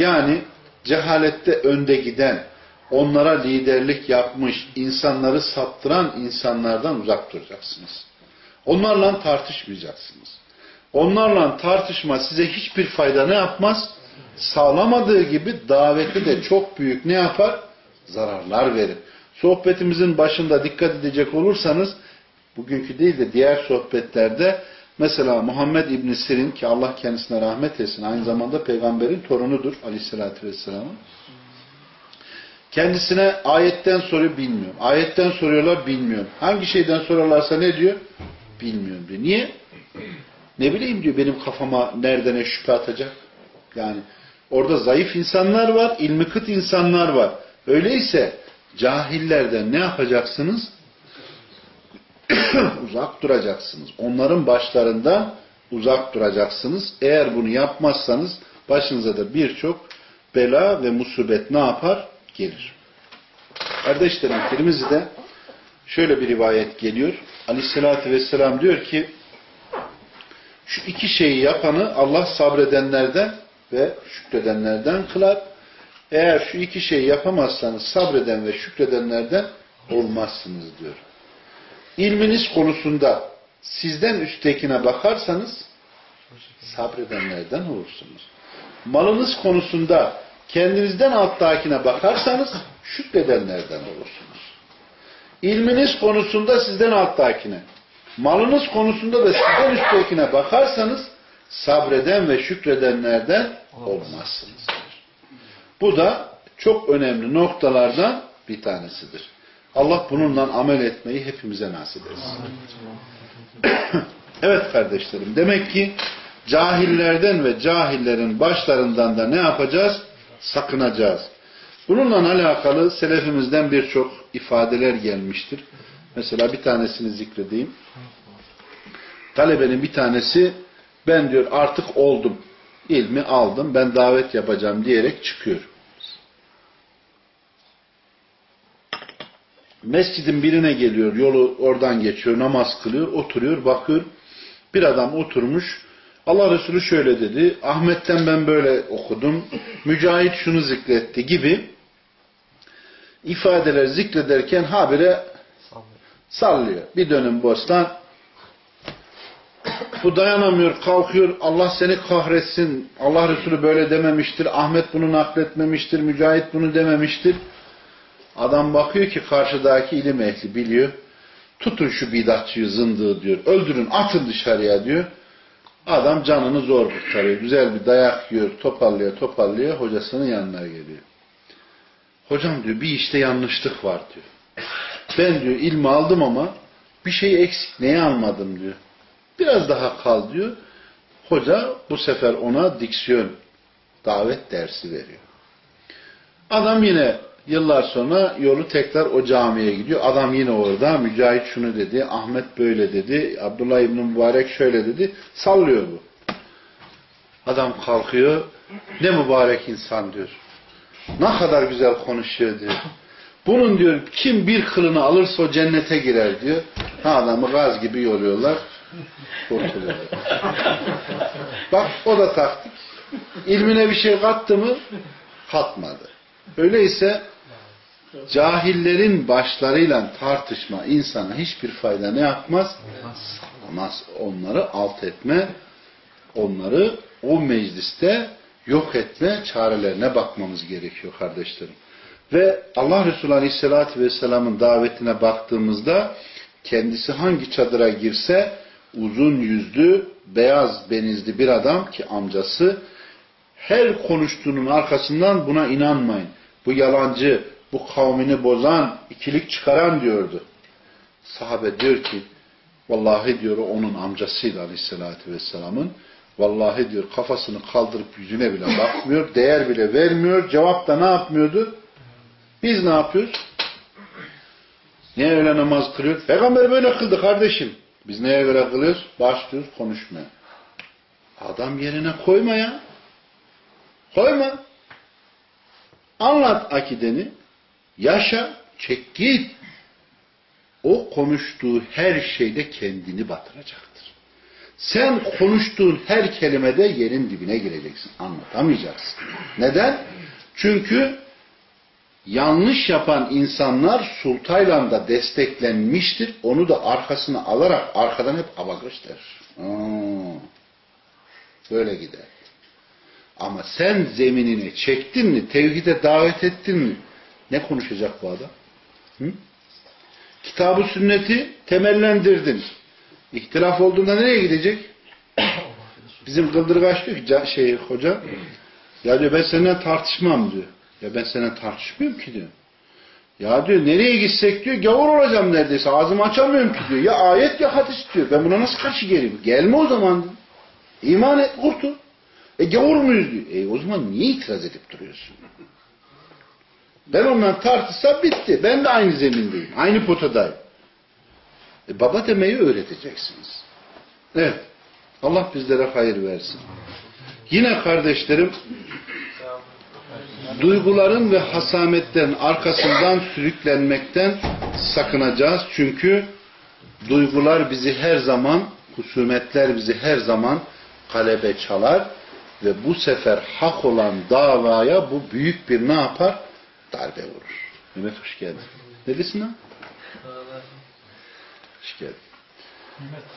Yani cehalette önde giden, onlara liderlik yapmış, insanları saptıran insanlardan uzak duracaksınız. Onlarla tartışmayacaksınız. Onlarla tartışma size hiçbir fayda ne yapmaz? Sağlamadığı gibi daveti de çok büyük ne yapar? Zararlar verir. Sohbetimizin başında dikkat edecek olursanız, bugünkü değil de diğer sohbetlerde Mesela Muhammed İbn Sirin ki Allah kendisine rahmet etsin aynı zamanda peygamberin torunudur aleyhissalatü vesselamın. Kendisine ayetten soruyor bilmiyorum. Ayetten soruyorlar bilmiyorum. Hangi şeyden sorarlarsa ne diyor? Bilmiyorum diyor. Niye? Ne bileyim diyor benim kafama nereden şüphe atacak? Yani orada zayıf insanlar var, ilmi kıt insanlar var. Öyleyse cahillerden ne yapacaksınız? uzak duracaksınız. Onların başlarından uzak duracaksınız. Eğer bunu yapmazsanız başınıza da birçok bela ve musibet ne yapar? Gelir. Kardeşlerim Tirmizi'de şöyle bir rivayet geliyor. Aleyhissalatü vesselam diyor ki şu iki şeyi yapanı Allah sabredenlerden ve şükredenlerden kılar. Eğer şu iki şeyi yapamazsanız sabreden ve şükredenlerden olmazsınız diyor. İlminiz konusunda sizden üsttekine bakarsanız sabredenlerden olursunuz. Malınız konusunda kendinizden alttakine bakarsanız şükredenlerden olursunuz. İlminiz konusunda sizden alttakine, malınız konusunda da sizden üsttekine bakarsanız sabreden ve şükredenlerden olmazsınız. Bu da çok önemli noktalardan bir tanesidir. Allah bununla amel etmeyi hepimize nasip etsin. evet kardeşlerim, demek ki cahillerden ve cahillerin başlarından da ne yapacağız? Sakınacağız. Bununla alakalı selefimizden birçok ifadeler gelmiştir. Mesela bir tanesini zikredeyim. Talebenin bir tanesi ben diyor artık oldum. ilmi aldım. Ben davet yapacağım diyerek çıkıyor. Mescidin birine geliyor. Yolu oradan geçiyor. Namaz kılıyor. Oturuyor. Bakıyor. Bir adam oturmuş. Allah Resulü şöyle dedi. Ahmet'ten ben böyle okudum. Mücahit şunu zikretti gibi ifadeler zikrederken habire sallıyor. Bir dönüm bostan bu dayanamıyor, kalkıyor. Allah seni kahretsin. Allah Resulü böyle dememiştir. Ahmet bunu nakletmemiştir. Mücahit bunu dememiştir. Adam bakıyor ki karşıdaki ilim ehli biliyor. Tutun şu bidatçıyı zındığı diyor. Öldürün, atın dışarıya diyor. Adam canını zor kurtarıyor. Güzel bir dayak yiyor, toparlıyor, toparlıyor. Hocasının yanına geliyor. Hocam diyor bir işte yanlışlık var diyor. Ben diyor ilmi aldım ama bir şey eksik. Neyi almadım diyor. Biraz daha kal diyor. Hoca bu sefer ona diksiyon davet dersi veriyor. Adam yine yıllar sonra yolu tekrar o camiye gidiyor. Adam yine orada. Mücahit şunu dedi. Ahmet böyle dedi. Abdullah İbni Mübarek şöyle dedi. Sallıyor bu. Adam kalkıyor. Ne mübarek insan diyor. Ne kadar güzel konuşuyor diyor. Bunun diyor kim bir kılını alırsa o cennete girer diyor. Ha adamı gaz gibi yoluyorlar. Kurtuluyor. Bak o da taktik. İlmine bir şey kattı mı? Katmadı. Öyleyse cahillerin başlarıyla tartışma insana hiçbir fayda ne yapmaz? Sağlamaz. Onları alt etme, onları o mecliste yok etme çarelerine bakmamız gerekiyor kardeşlerim. Ve Allah Resulü Aleyhisselatü Vesselam'ın davetine baktığımızda kendisi hangi çadıra girse uzun yüzlü, beyaz benizli bir adam ki amcası her konuştuğunun arkasından buna inanmayın. Bu yalancı, bu kavmini bozan, ikilik çıkaran diyordu. Sahabe diyor ki vallahi diyor onun amcasıydı aleyhissalatü vesselamın. Vallahi diyor kafasını kaldırıp yüzüne bile bakmıyor, değer bile vermiyor. Cevap da ne yapmıyordu? Biz ne yapıyoruz? Niye öyle namaz kılıyor? Peygamber böyle kıldı kardeşim. Biz neye göre kılıyoruz? Başlıyoruz konuşmaya. Adam yerine koyma ya. Koyma. Anlat akideni. Yaşa. Çek git. O konuştuğu her şeyde kendini batıracaktır. Sen konuştuğun her kelimede yerin dibine gireceksin. Anlatamayacaksın. Neden? Çünkü yanlış yapan insanlar sultayla da desteklenmiştir. Onu da arkasına alarak arkadan hep abagış der. Böyle gider. Ama sen zeminini çektin mi, tevhide davet ettin mi, ne konuşacak bu adam? Hı? Kitabı sünneti temellendirdin. İhtilaf olduğunda nereye gidecek? Bizim Kıldırgaç diyor ki şey, hoca, ya diyor ben seninle tartışmam diyor. Ya ben seninle tartışmıyorum ki diyor. Ya diyor nereye gitsek diyor gavur olacağım neredeyse ağzımı açamıyorum ki diyor. Ya ayet ya hadis diyor. Ben buna nasıl karşı geleyim? Gelme o zaman diyor. İman et kurtul. E gavur muyuz diyor. E o zaman niye itiraz edip duruyorsun? Ben ondan tartışsam bitti. Ben de aynı zemindeyim. Aynı potadayım. E baba demeyi öğreteceksiniz. Evet. Allah bizlere hayır versin. Yine kardeşlerim duyguların ve hasametlerin arkasından sürüklenmekten sakınacağız. Çünkü duygular bizi her zaman, husumetler bizi her zaman kalebe çalar ve bu sefer hak olan davaya bu büyük bir ne yapar? Darbe vurur. Mehmet hoş geldin. Neredesin lan? Hoş geldin.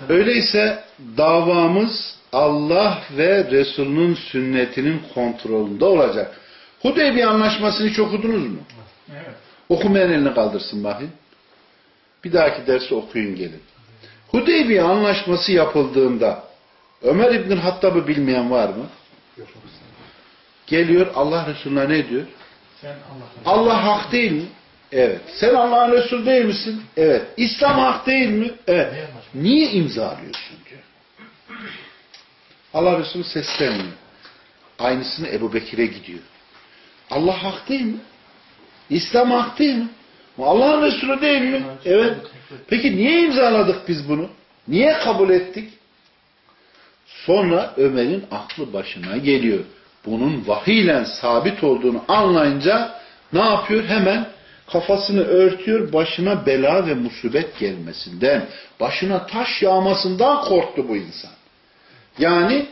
Öyleyse davamız Allah ve Resulünün sünnetinin kontrolünde olacak. Hudeybiye anlaşmasını hiç okudunuz mu? Evet. Okumayan elini kaldırsın bakayım. Bir dahaki dersi okuyun gelin. Hudeybiye anlaşması yapıldığında Ömer İbn Hattab'ı bilmeyen var mı? Geliyor Allah Resulüne ne diyor? Sen Allah'ın. Allah hak değil mi? Evet. Sen Allah'ın Resulü değil misin? Evet. İslam hak değil mi? Evet. Niye imzalıyorsun diyor. Allah Resulü seslenmiyor. Aynısını Ebu Bekir'e gidiyor. Allah hak değil mi? İslam hak değil mi? Allah'ın Resulü değil mi? Evet. Peki niye imzaladık biz bunu? Niye kabul ettik? Sonra Ömer'in aklı başına geliyor. Bunun vahiyle sabit olduğunu anlayınca ne yapıyor? Hemen kafasını örtüyor, başına bela ve musibet gelmesinden, başına taş yağmasından korktu bu insan. Yani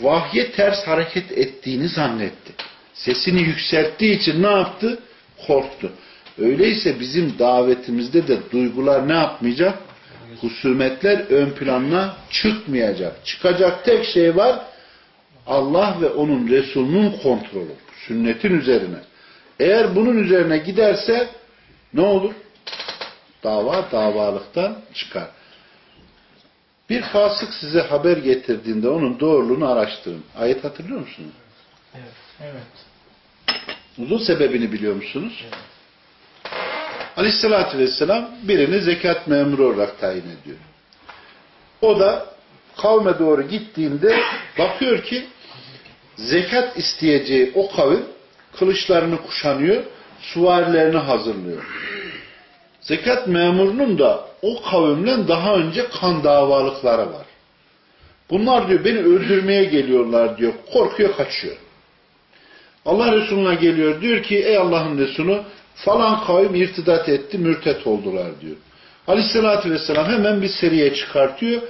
vahye ters hareket ettiğini zannetti. Sesini yükselttiği için ne yaptı? Korktu. Öyleyse bizim davetimizde de duygular ne yapmayacak? Husumetler ön planına çıkmayacak. Çıkacak tek şey var. Allah ve onun Resulünün kontrolü. Sünnetin üzerine. Eğer bunun üzerine giderse ne olur? Dava davalıktan çıkar. Bir fasık size haber getirdiğinde onun doğruluğunu araştırın. Ayet hatırlıyor musunuz? Evet. Evet. Uzun sebebini biliyor musunuz? Aleyhissalatü vesselam birini zekat memuru olarak tayin ediyor. O da kavme doğru gittiğinde bakıyor ki zekat isteyeceği o kavim kılıçlarını kuşanıyor, suvarilerini hazırlıyor. Zekat memurunun da o kavimden daha önce kan davalıkları var. Bunlar diyor beni öldürmeye geliyorlar diyor. Korkuyor kaçıyor. Allah Resulüne geliyor diyor ki ey Allah'ın Resulü falan kavim irtidat etti, mürtet oldular diyor. Aleyhissalatü vesselam hemen bir seriye çıkartıyor.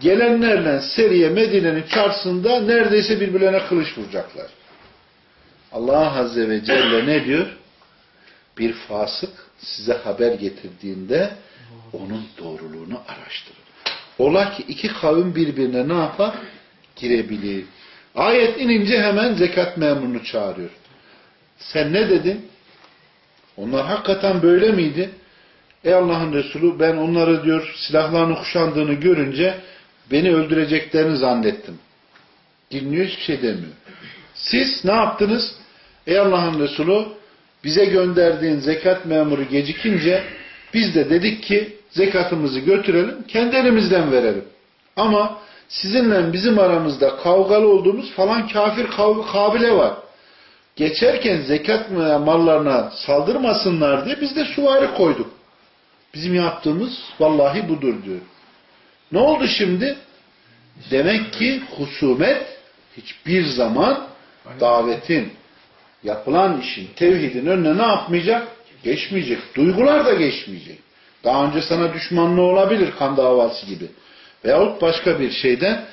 Gelenlerle seriye Medine'nin çarşısında neredeyse birbirlerine kılıç vuracaklar. Allah Azze ve Celle ne diyor? Bir fasık size haber getirdiğinde onun doğruluğunu araştırın. Ola ki iki kavim birbirine ne yapar? Girebilir. Ayet inince hemen zekat memurunu çağırıyor. Sen ne dedin? Onlar hakikaten böyle miydi? Ey Allah'ın Resulü ben onları diyor silahlarını kuşandığını görünce beni öldüreceklerini zannettim. Dinliyor hiçbir şey demiyor. Siz ne yaptınız? Ey Allah'ın Resulü bize gönderdiğin zekat memuru gecikince biz de dedik ki zekatımızı götürelim kendi elimizden verelim. Ama sizinle bizim aramızda kavgalı olduğumuz falan kafir kabile var. Geçerken zekat mallarına saldırmasınlar diye biz de suvari koyduk. Bizim yaptığımız vallahi budur diyor. Ne oldu şimdi? Demek ki husumet hiçbir zaman davetin, yapılan işin, tevhidin önüne ne yapmayacak? Geçmeyecek. Duygular da geçmeyecek. Daha önce sana düşmanlığı olabilir kan davası gibi. Veyahut başka bir şeyden.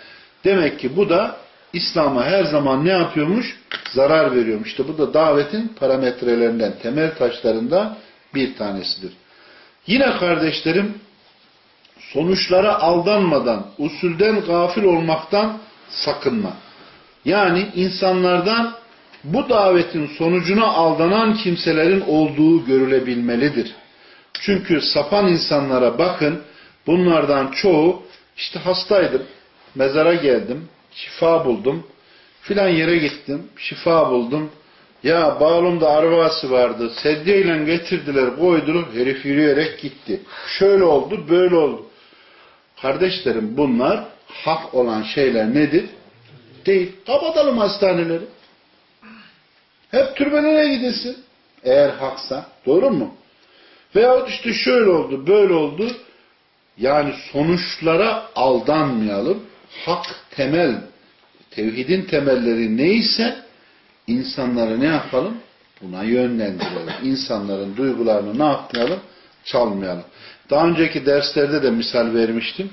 Demek ki bu da İslam'a her zaman ne yapıyormuş? Zarar veriyormuş. İşte bu da davetin parametrelerinden, temel taşlarından bir tanesidir. Yine kardeşlerim sonuçlara aldanmadan, usulden gafil olmaktan sakınma. Yani insanlardan bu davetin sonucuna aldanan kimselerin olduğu görülebilmelidir. Çünkü sapan insanlara bakın, bunlardan çoğu işte hastaydım, mezara geldim, şifa buldum, filan yere gittim, şifa buldum. Ya bağlımda arvası vardı, sedyeyle getirdiler, koydular, herif yürüyerek gitti. Şöyle oldu, böyle oldu. Kardeşlerim bunlar hak olan şeyler nedir? Değil. Kapatalım hastaneleri. Hep türbelere gidesin. Eğer haksa. Doğru mu? Veyahut işte şöyle oldu, böyle oldu. Yani sonuçlara aldanmayalım. hak temel, tevhidin temelleri neyse insanları ne yapalım? Buna yönlendirelim. İnsanların duygularını ne yapmayalım? Çalmayalım. Daha önceki derslerde de misal vermiştim.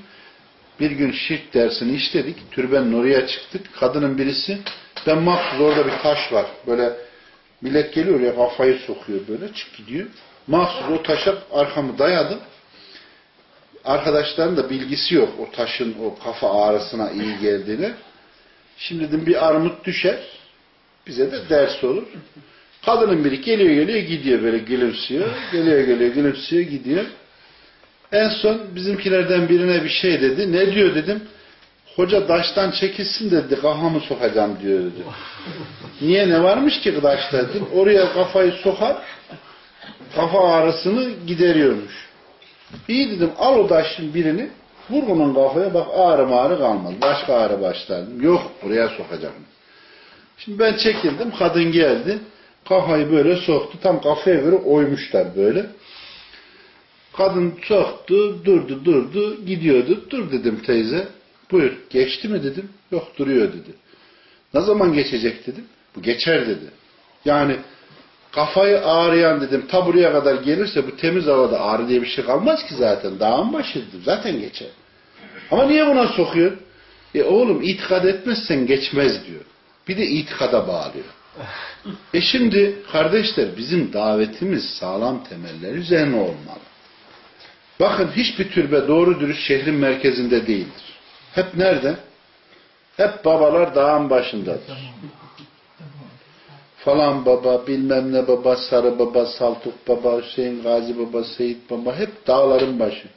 Bir gün şirk dersini işledik. Türbenin oraya çıktık. Kadının birisi ben mahsus orada bir taş var. Böyle millet geliyor ya kafayı sokuyor böyle çık gidiyor. Mahsus o taşa arkamı dayadım. Arkadaşların da bilgisi yok o taşın o kafa ağrısına iyi geldiğini. Şimdi dedim bir armut düşer. Bize de ders olur. Kadının biri geliyor geliyor gidiyor böyle gülümsüyor. Geliyor geliyor gülümsüyor gidiyor. En son bizimkilerden birine bir şey dedi. Ne diyor dedim. Hoca daştan çekilsin dedi. Kafamı sokacağım diyor dedi. Niye ne varmış ki daşta dedim. Oraya kafayı sokar. Kafa ağrısını gideriyormuş. İyi dedim al o taşın birini. Vur bunun kafaya bak ağrı mağrı kalmaz. Başka ağrı başlar. Yok buraya sokacağım. Şimdi ben çekildim. Kadın geldi. Kafayı böyle soktu. Tam kafaya göre oymuşlar böyle. Kadın soktu, durdu, durdu, gidiyordu. Dur dedim teyze. Buyur. Geçti mi dedim. Yok duruyor dedi. Ne zaman geçecek dedim. Bu geçer dedi. Yani kafayı ağrıyan dedim ta buraya kadar gelirse bu temiz havada ağrı diye bir şey kalmaz ki zaten. Dağın başı dedim. Zaten geçer. Ama niye buna sokuyor? E oğlum itikad etmezsen geçmez diyor. Bir de itikada bağlıyor. E şimdi kardeşler bizim davetimiz sağlam temeller üzerine olmalı. Bakın hiçbir türbe doğru dürüst şehrin merkezinde değildir. Hep nerede? Hep babalar dağın başındadır. Falan baba, bilmem ne baba, sarı baba, saltuk baba, Hüseyin Gazi baba, Seyit baba hep dağların başı.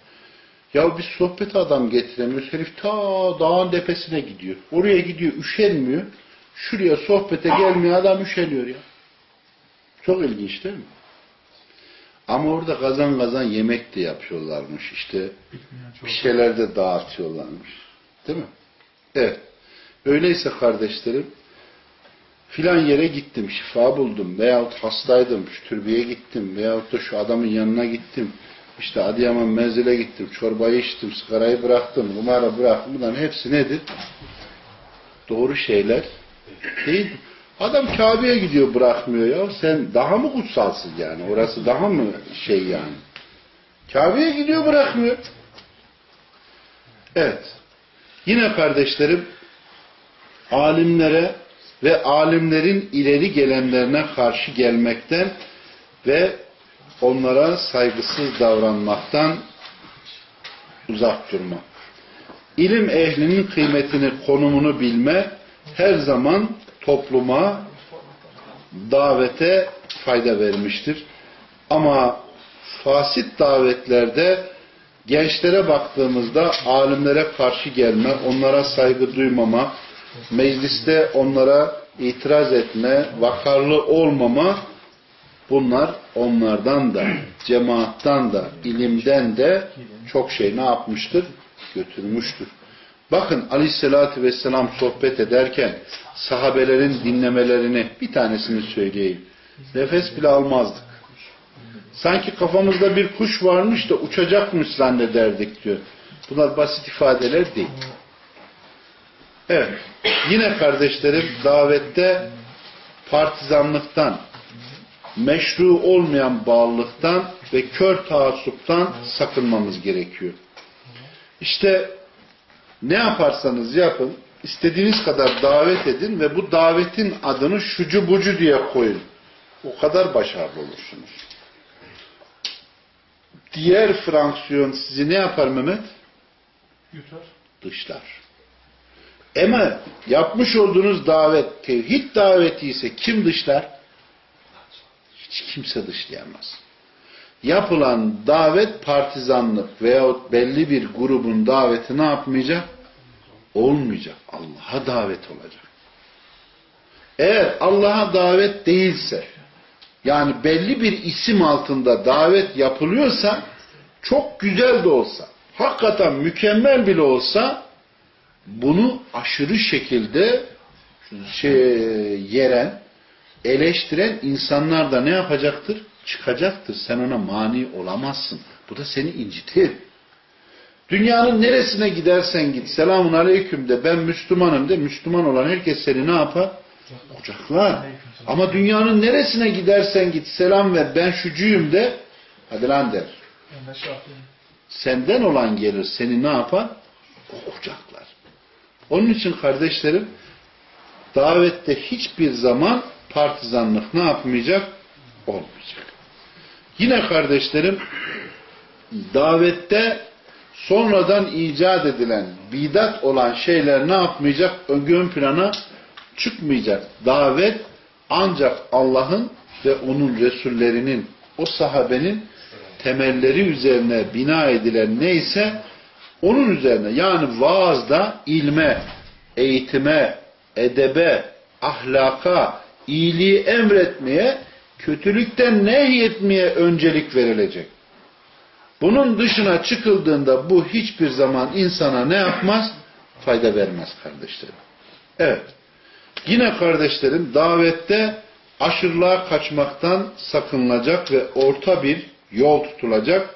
Ya bir sohbet adam getiremiyoruz. Herif ta dağın tepesine gidiyor. Oraya gidiyor, üşenmiyor. Şuraya sohbete gelmiyor adam üşeniyor ya. Çok ilginç değil mi? Ama orada kazan kazan yemek de yapıyorlarmış işte. Bir şeyler de dağıtıyorlarmış. Değil mi? Evet. Öyleyse kardeşlerim filan yere gittim, şifa buldum veyahut hastaydım, şu türbeye gittim veyahut da şu adamın yanına gittim. İşte Adıyaman menzile gittim, çorbayı içtim, sigarayı bıraktım, kumara bıraktım. Bunların hepsi nedir? Doğru şeyler değil. Adam Kabe'ye gidiyor bırakmıyor ya. Sen daha mı kutsalsın yani? Orası daha mı şey yani? Kabe'ye gidiyor bırakmıyor. Evet. Yine kardeşlerim alimlere ve alimlerin ileri gelenlerine karşı gelmekten ve onlara saygısız davranmaktan uzak durma. İlim ehlinin kıymetini, konumunu bilme her zaman topluma davete fayda vermiştir. Ama fasit davetlerde gençlere baktığımızda alimlere karşı gelme, onlara saygı duymama, mecliste onlara itiraz etme, vakarlı olmama bunlar onlardan da, cemaattan da, ilimden de çok şey ne yapmıştır? Götürmüştür. Bakın aleyhissalatü vesselam sohbet ederken sahabelerin dinlemelerini bir tanesini söyleyeyim. Nefes bile almazdık. Sanki kafamızda bir kuş varmış da uçacakmış zannederdik diyor. Bunlar basit ifadeler değil. Evet. Yine kardeşlerim davette partizanlıktan, meşru olmayan bağlılıktan ve kör taassuptan sakınmamız gerekiyor. İşte ne yaparsanız yapın, istediğiniz kadar davet edin ve bu davetin adını şucu bucu diye koyun. O kadar başarılı olursunuz. Diğer fraksiyon sizi ne yapar Mehmet? Yutar. Dışlar. Ama yapmış olduğunuz davet tevhid daveti ise kim dışlar? Hiç kimse dışlayamaz. Yapılan davet partizanlık veyahut belli bir grubun daveti ne yapmayacak? Olmayacak. Allah'a davet olacak. Eğer Allah'a davet değilse yani belli bir isim altında davet yapılıyorsa çok güzel de olsa hakikaten mükemmel bile olsa bunu aşırı şekilde şey, yeren, eleştiren insanlar da ne yapacaktır? Çıkacaktır. Sen ona mani olamazsın. Bu da seni incitir. Dünyanın neresine gidersen git selamun aleyküm de ben Müslümanım de Müslüman olan herkes seni ne yapar? Kucaklar. Ama dünyanın neresine gidersen git selam ver ben şucuyum de hadi lan der. Senden olan gelir seni ne yapar? Kucaklar. Onun için kardeşlerim davette hiçbir zaman partizanlık ne yapmayacak? Olmayacak. Yine kardeşlerim davette sonradan icat edilen bidat olan şeyler ne yapmayacak? Ön plana çıkmayacak. Davet ancak Allah'ın ve onun Resullerinin o sahabenin temelleri üzerine bina edilen neyse onun üzerine yani vaazda ilme, eğitime, edebe, ahlaka, iyiliği emretmeye, kötülükten nehyetmeye öncelik verilecek. Bunun dışına çıkıldığında bu hiçbir zaman insana ne yapmaz? Fayda vermez kardeşlerim. Evet. Yine kardeşlerim davette aşırılığa kaçmaktan sakınılacak ve orta bir yol tutulacak.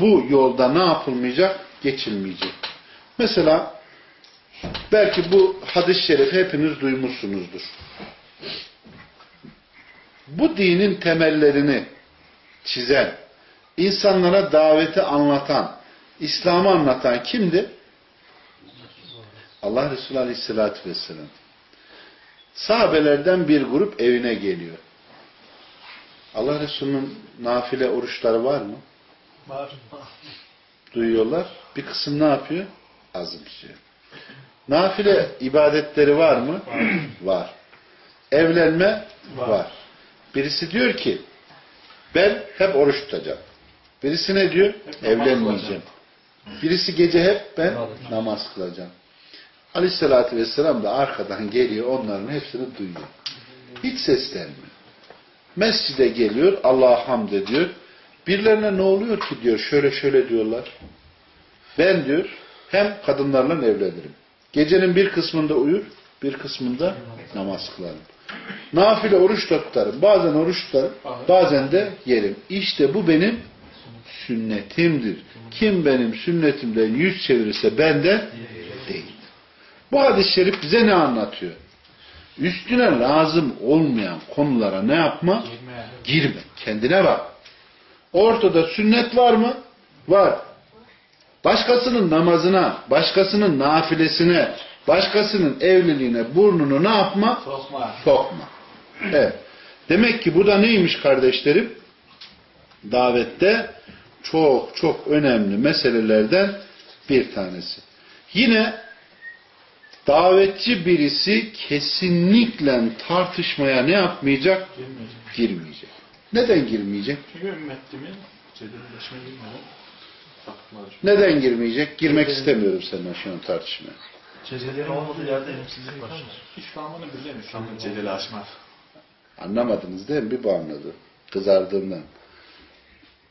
Bu yolda ne yapılmayacak? Geçilmeyecek. Mesela belki bu hadis-i şerif hepiniz duymuşsunuzdur. Bu dinin temellerini çizen, insanlara daveti anlatan, İslam'ı anlatan kimdi? Allah Resulü Aleyhisselatü Vesselam. Sahabelerden bir grup evine geliyor. Allah Resulü'nün nafile oruçları var mı? Var. Duyuyorlar. Bir kısım ne yapıyor? Azımsıyor. Nafile ibadetleri var mı? var. Evlenme? Var. var. Birisi diyor ki ben hep oruç tutacağım. Birisi ne diyor? Hep Evlenmeyeceğim. Birisi gece hep ben namaz kılacağım. Aleyhissalatü vesselam da arkadan geliyor onların hepsini duyuyor. Hiç seslenmiyor. Mescide geliyor Allah'a hamd ediyor. Birilerine ne oluyor ki diyor şöyle şöyle diyorlar. Ben diyor hem kadınlarla evlenirim. Gecenin bir kısmında uyur, bir kısmında namaz kılarım. Nafile oruç da tutarım. Bazen oruç tutarım, bazen de yerim. İşte bu benim sünnetimdir. Kim benim sünnetimden yüz çevirirse benden değil. Bu hadis-i şerif bize ne anlatıyor? Üstüne lazım olmayan konulara ne yapma? Girme. Girme. Kendine bak. Ortada sünnet var mı? Var. Başkasının namazına, başkasının nafilesine, başkasının evliliğine burnunu ne yapma? Sokma. Sokma. Evet. Demek ki bu da neymiş kardeşlerim? Davette çok çok önemli meselelerden bir tanesi. Yine davetçi birisi kesinlikle tartışmaya ne yapmayacak? Girmeyecek. Girmeyecek. Neden girmeyecek? Çünkü ümmetimin cedeleşme girmeden Neden girmeyecek? Girmek istemiyorum seninle şu an tartışmaya. Cezelerin olmadığı yerde elimsizlik başlar. İslam'ını bilemiyor. İslam'ın cedeli aşmaz. Anlamadınız değil mi? Bir bu anladı. Kızardığımdan.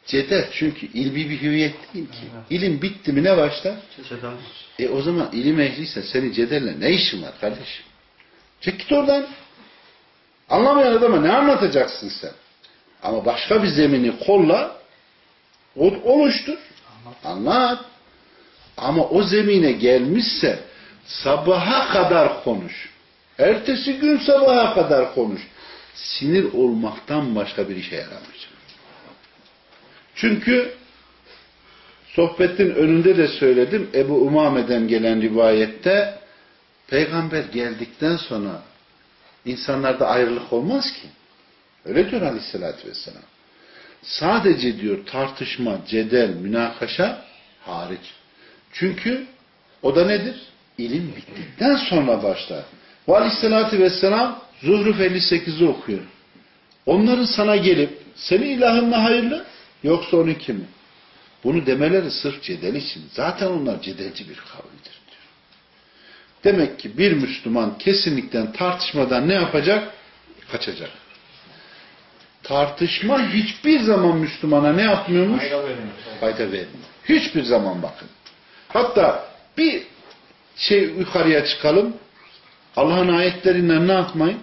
Cedel çünkü ilmi bir hüviyet değil ki. İlim bitti mi ne başlar? Cedel. E o zaman ilim ehliyse senin cedelle ne işin var kardeşim? Çek git oradan. Anlamayan adama ne anlatacaksın sen? Ama başka bir zemini kolla oluştur. Anlat. Ama o zemine gelmişse sabaha kadar konuş. Ertesi gün sabaha kadar konuş. Sinir olmaktan başka bir işe yaramayacak. Çünkü sohbetin önünde de söyledim. Ebu Umame'den gelen rivayette peygamber geldikten sonra insanlarda ayrılık olmaz ki. Öyle diyor aleyhissalatü vesselam. Sadece diyor tartışma, cedel, münakaşa hariç. Çünkü o da nedir? İlim bittikten sonra başlar. Ve aleyhissalatü vesselam Zuhruf 58'i okuyor. Onların sana gelip senin ilahın mı hayırlı yoksa onunki mi? Bunu demeleri sırf cedel için. Zaten onlar cedelci bir kavlidir diyor. Demek ki bir Müslüman kesinlikle tartışmadan ne yapacak? Kaçacak. Tartışma hiçbir zaman Müslümana ne yapmıyormuş? Fayda vermiyor. Fayda vermiyor. Hiçbir zaman bakın. Hatta bir şey yukarıya çıkalım. Allah'ın ayetlerinden ne yapmayın?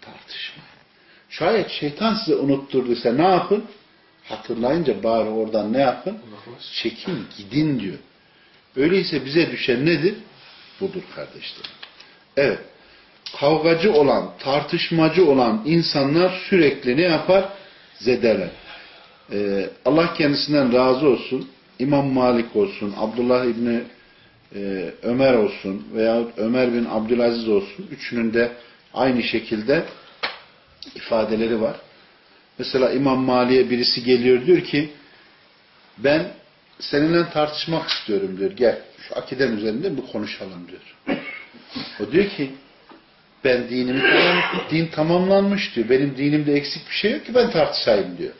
Tartışmayın. Şayet şeytan size unutturduysa ne yapın? Hatırlayınca bari oradan ne yapın? Çekin, gidin diyor. Öyleyse bize düşen nedir? Budur kardeşlerim. Evet. Kavgacı olan, tartışmacı olan insanlar sürekli ne yapar? Zedeler. Ee, Allah kendisinden razı olsun. İmam Malik olsun, Abdullah İbni e, Ömer olsun veyahut Ömer bin Abdülaziz olsun. Üçünün de aynı şekilde ifadeleri var. Mesela İmam Mali'ye birisi geliyor diyor ki ben seninle tartışmak istiyorum diyor. Gel şu akiden üzerinde bir konuşalım diyor. O diyor ki ben dinimi tamam, din tamamlanmış diyor. Benim dinimde eksik bir şey yok ki ben tartışayım diyor.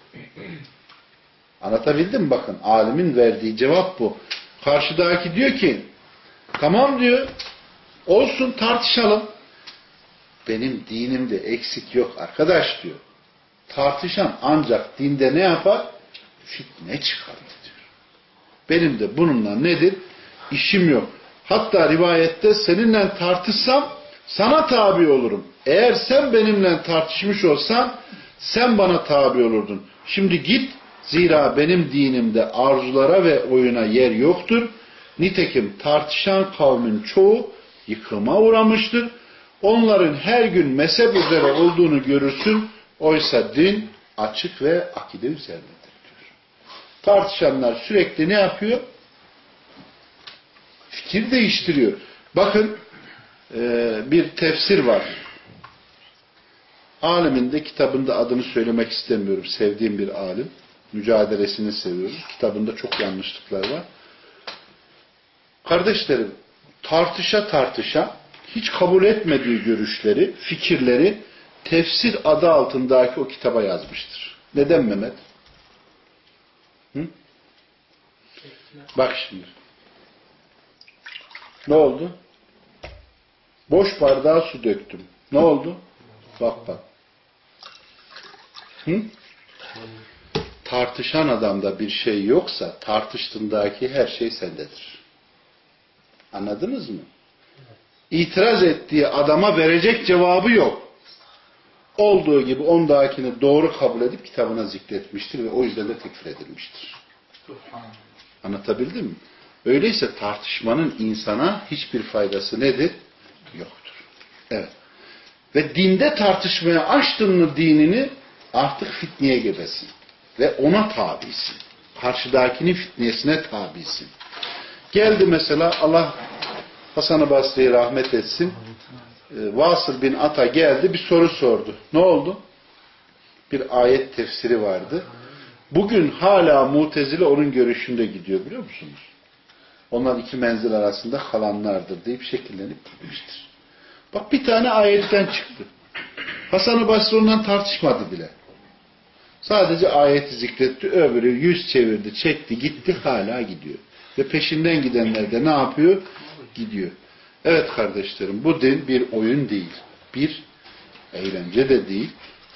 Anlatabildim mi? Bakın alimin verdiği cevap bu. Karşıdaki diyor ki tamam diyor olsun tartışalım. Benim dinimde eksik yok arkadaş diyor. Tartışan ancak dinde ne yapar? Fitne çıkarır diyor. Benim de bununla nedir? İşim yok. Hatta rivayette seninle tartışsam sana tabi olurum. Eğer sen benimle tartışmış olsan sen bana tabi olurdun. Şimdi git zira benim dinimde arzulara ve oyuna yer yoktur. Nitekim tartışan kavmin çoğu yıkıma uğramıştır. Onların her gün mezhep üzere olduğunu görürsün. Oysa din açık ve akide üzerindedir diyor. Tartışanlar sürekli ne yapıyor? Fikir değiştiriyor. Bakın e, bir tefsir var. Alimin de kitabında adını söylemek istemiyorum. Sevdiğim bir alim. Mücadelesini seviyoruz. Kitabında çok yanlışlıklar var. Kardeşlerim tartışa tartışa hiç kabul etmediği görüşleri, fikirleri tefsir adı altındaki o kitaba yazmıştır. Neden Mehmet? Hı? Bak şimdi. Ne oldu? Boş bardağa su döktüm. Ne oldu? Bak bak. Hı? Tartışan adamda bir şey yoksa tartıştığındaki her şey sendedir. Anladınız mı? İtiraz ettiği adama verecek cevabı yok. Olduğu gibi ondakini doğru kabul edip kitabına zikretmiştir ve o yüzden de tekfir edilmiştir. Anlatabildim mi? Öyleyse tartışmanın insana hiçbir faydası nedir? Yoktur. Evet. Ve dinde tartışmaya açtın mı dinini artık fitneye gebesin. Ve ona tabisin. Karşıdakinin fitniyesine tabisin. Geldi mesela Allah Hasan-ı Basri'yi rahmet etsin. Ee, Vasıl bin Ata geldi bir soru sordu. Ne oldu? Bir ayet tefsiri vardı. Bugün hala mutezile onun görüşünde gidiyor biliyor musunuz? Onlar iki menzil arasında kalanlardır deyip şekillenip gitmiştir. Bak bir tane ayetten çıktı. Hasan-ı Basri ondan tartışmadı bile. Sadece ayeti zikretti, öbürü yüz çevirdi, çekti, gitti, hala gidiyor. Ve peşinden gidenler de ne yapıyor? Gidiyor. Evet kardeşlerim, bu din bir oyun değil. Bir eğlence de değil.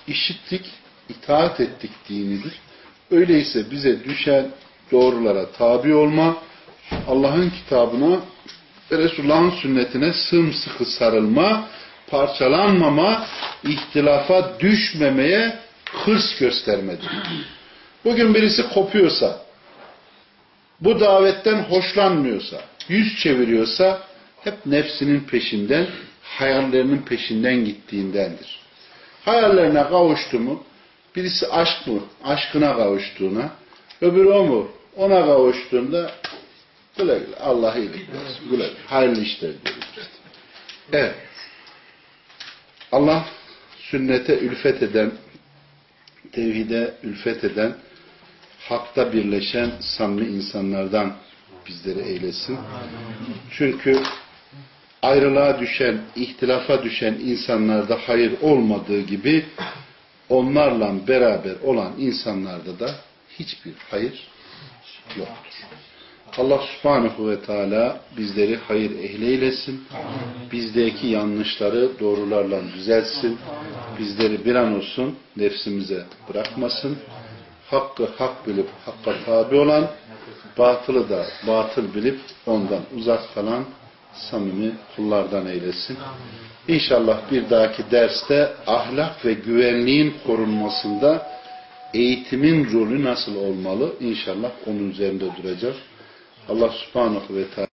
İşittik, itaat ettik dinidir. Öyleyse bize düşen doğrulara tabi olma, Allah'ın kitabına ve Resulullah'ın sünnetine sımsıkı sarılma, parçalanmama, ihtilafa düşmemeye hırs göstermedir. Bugün birisi kopuyorsa, bu davetten hoşlanmıyorsa, yüz çeviriyorsa, hep nefsinin peşinden, hayallerinin peşinden gittiğindendir. Hayallerine kavuştu mu, birisi aşk mı, aşkına kavuştuğuna, öbürü o mu, ona kavuştuğunda güle güle, Allah iyilik versin, güle güle, hayırlı işler diyoruz. Evet. Allah sünnete ülfet eden, tevhide ülfet eden, hakta birleşen samimi insanlardan bizleri eylesin. Çünkü ayrılığa düşen, ihtilafa düşen insanlarda hayır olmadığı gibi onlarla beraber olan insanlarda da hiçbir hayır yoktur. Allah subhanahu ve teala bizleri hayır ehli eylesin. Bizdeki yanlışları doğrularla düzelsin. Bizleri bir an olsun nefsimize bırakmasın. Hakkı hak bilip hakka tabi olan, batılı da batıl bilip ondan uzak kalan samimi kullardan eylesin. İnşallah bir dahaki derste ahlak ve güvenliğin korunmasında eğitimin rolü nasıl olmalı? İnşallah onun üzerinde duracağız. Allah subhanahu ve teala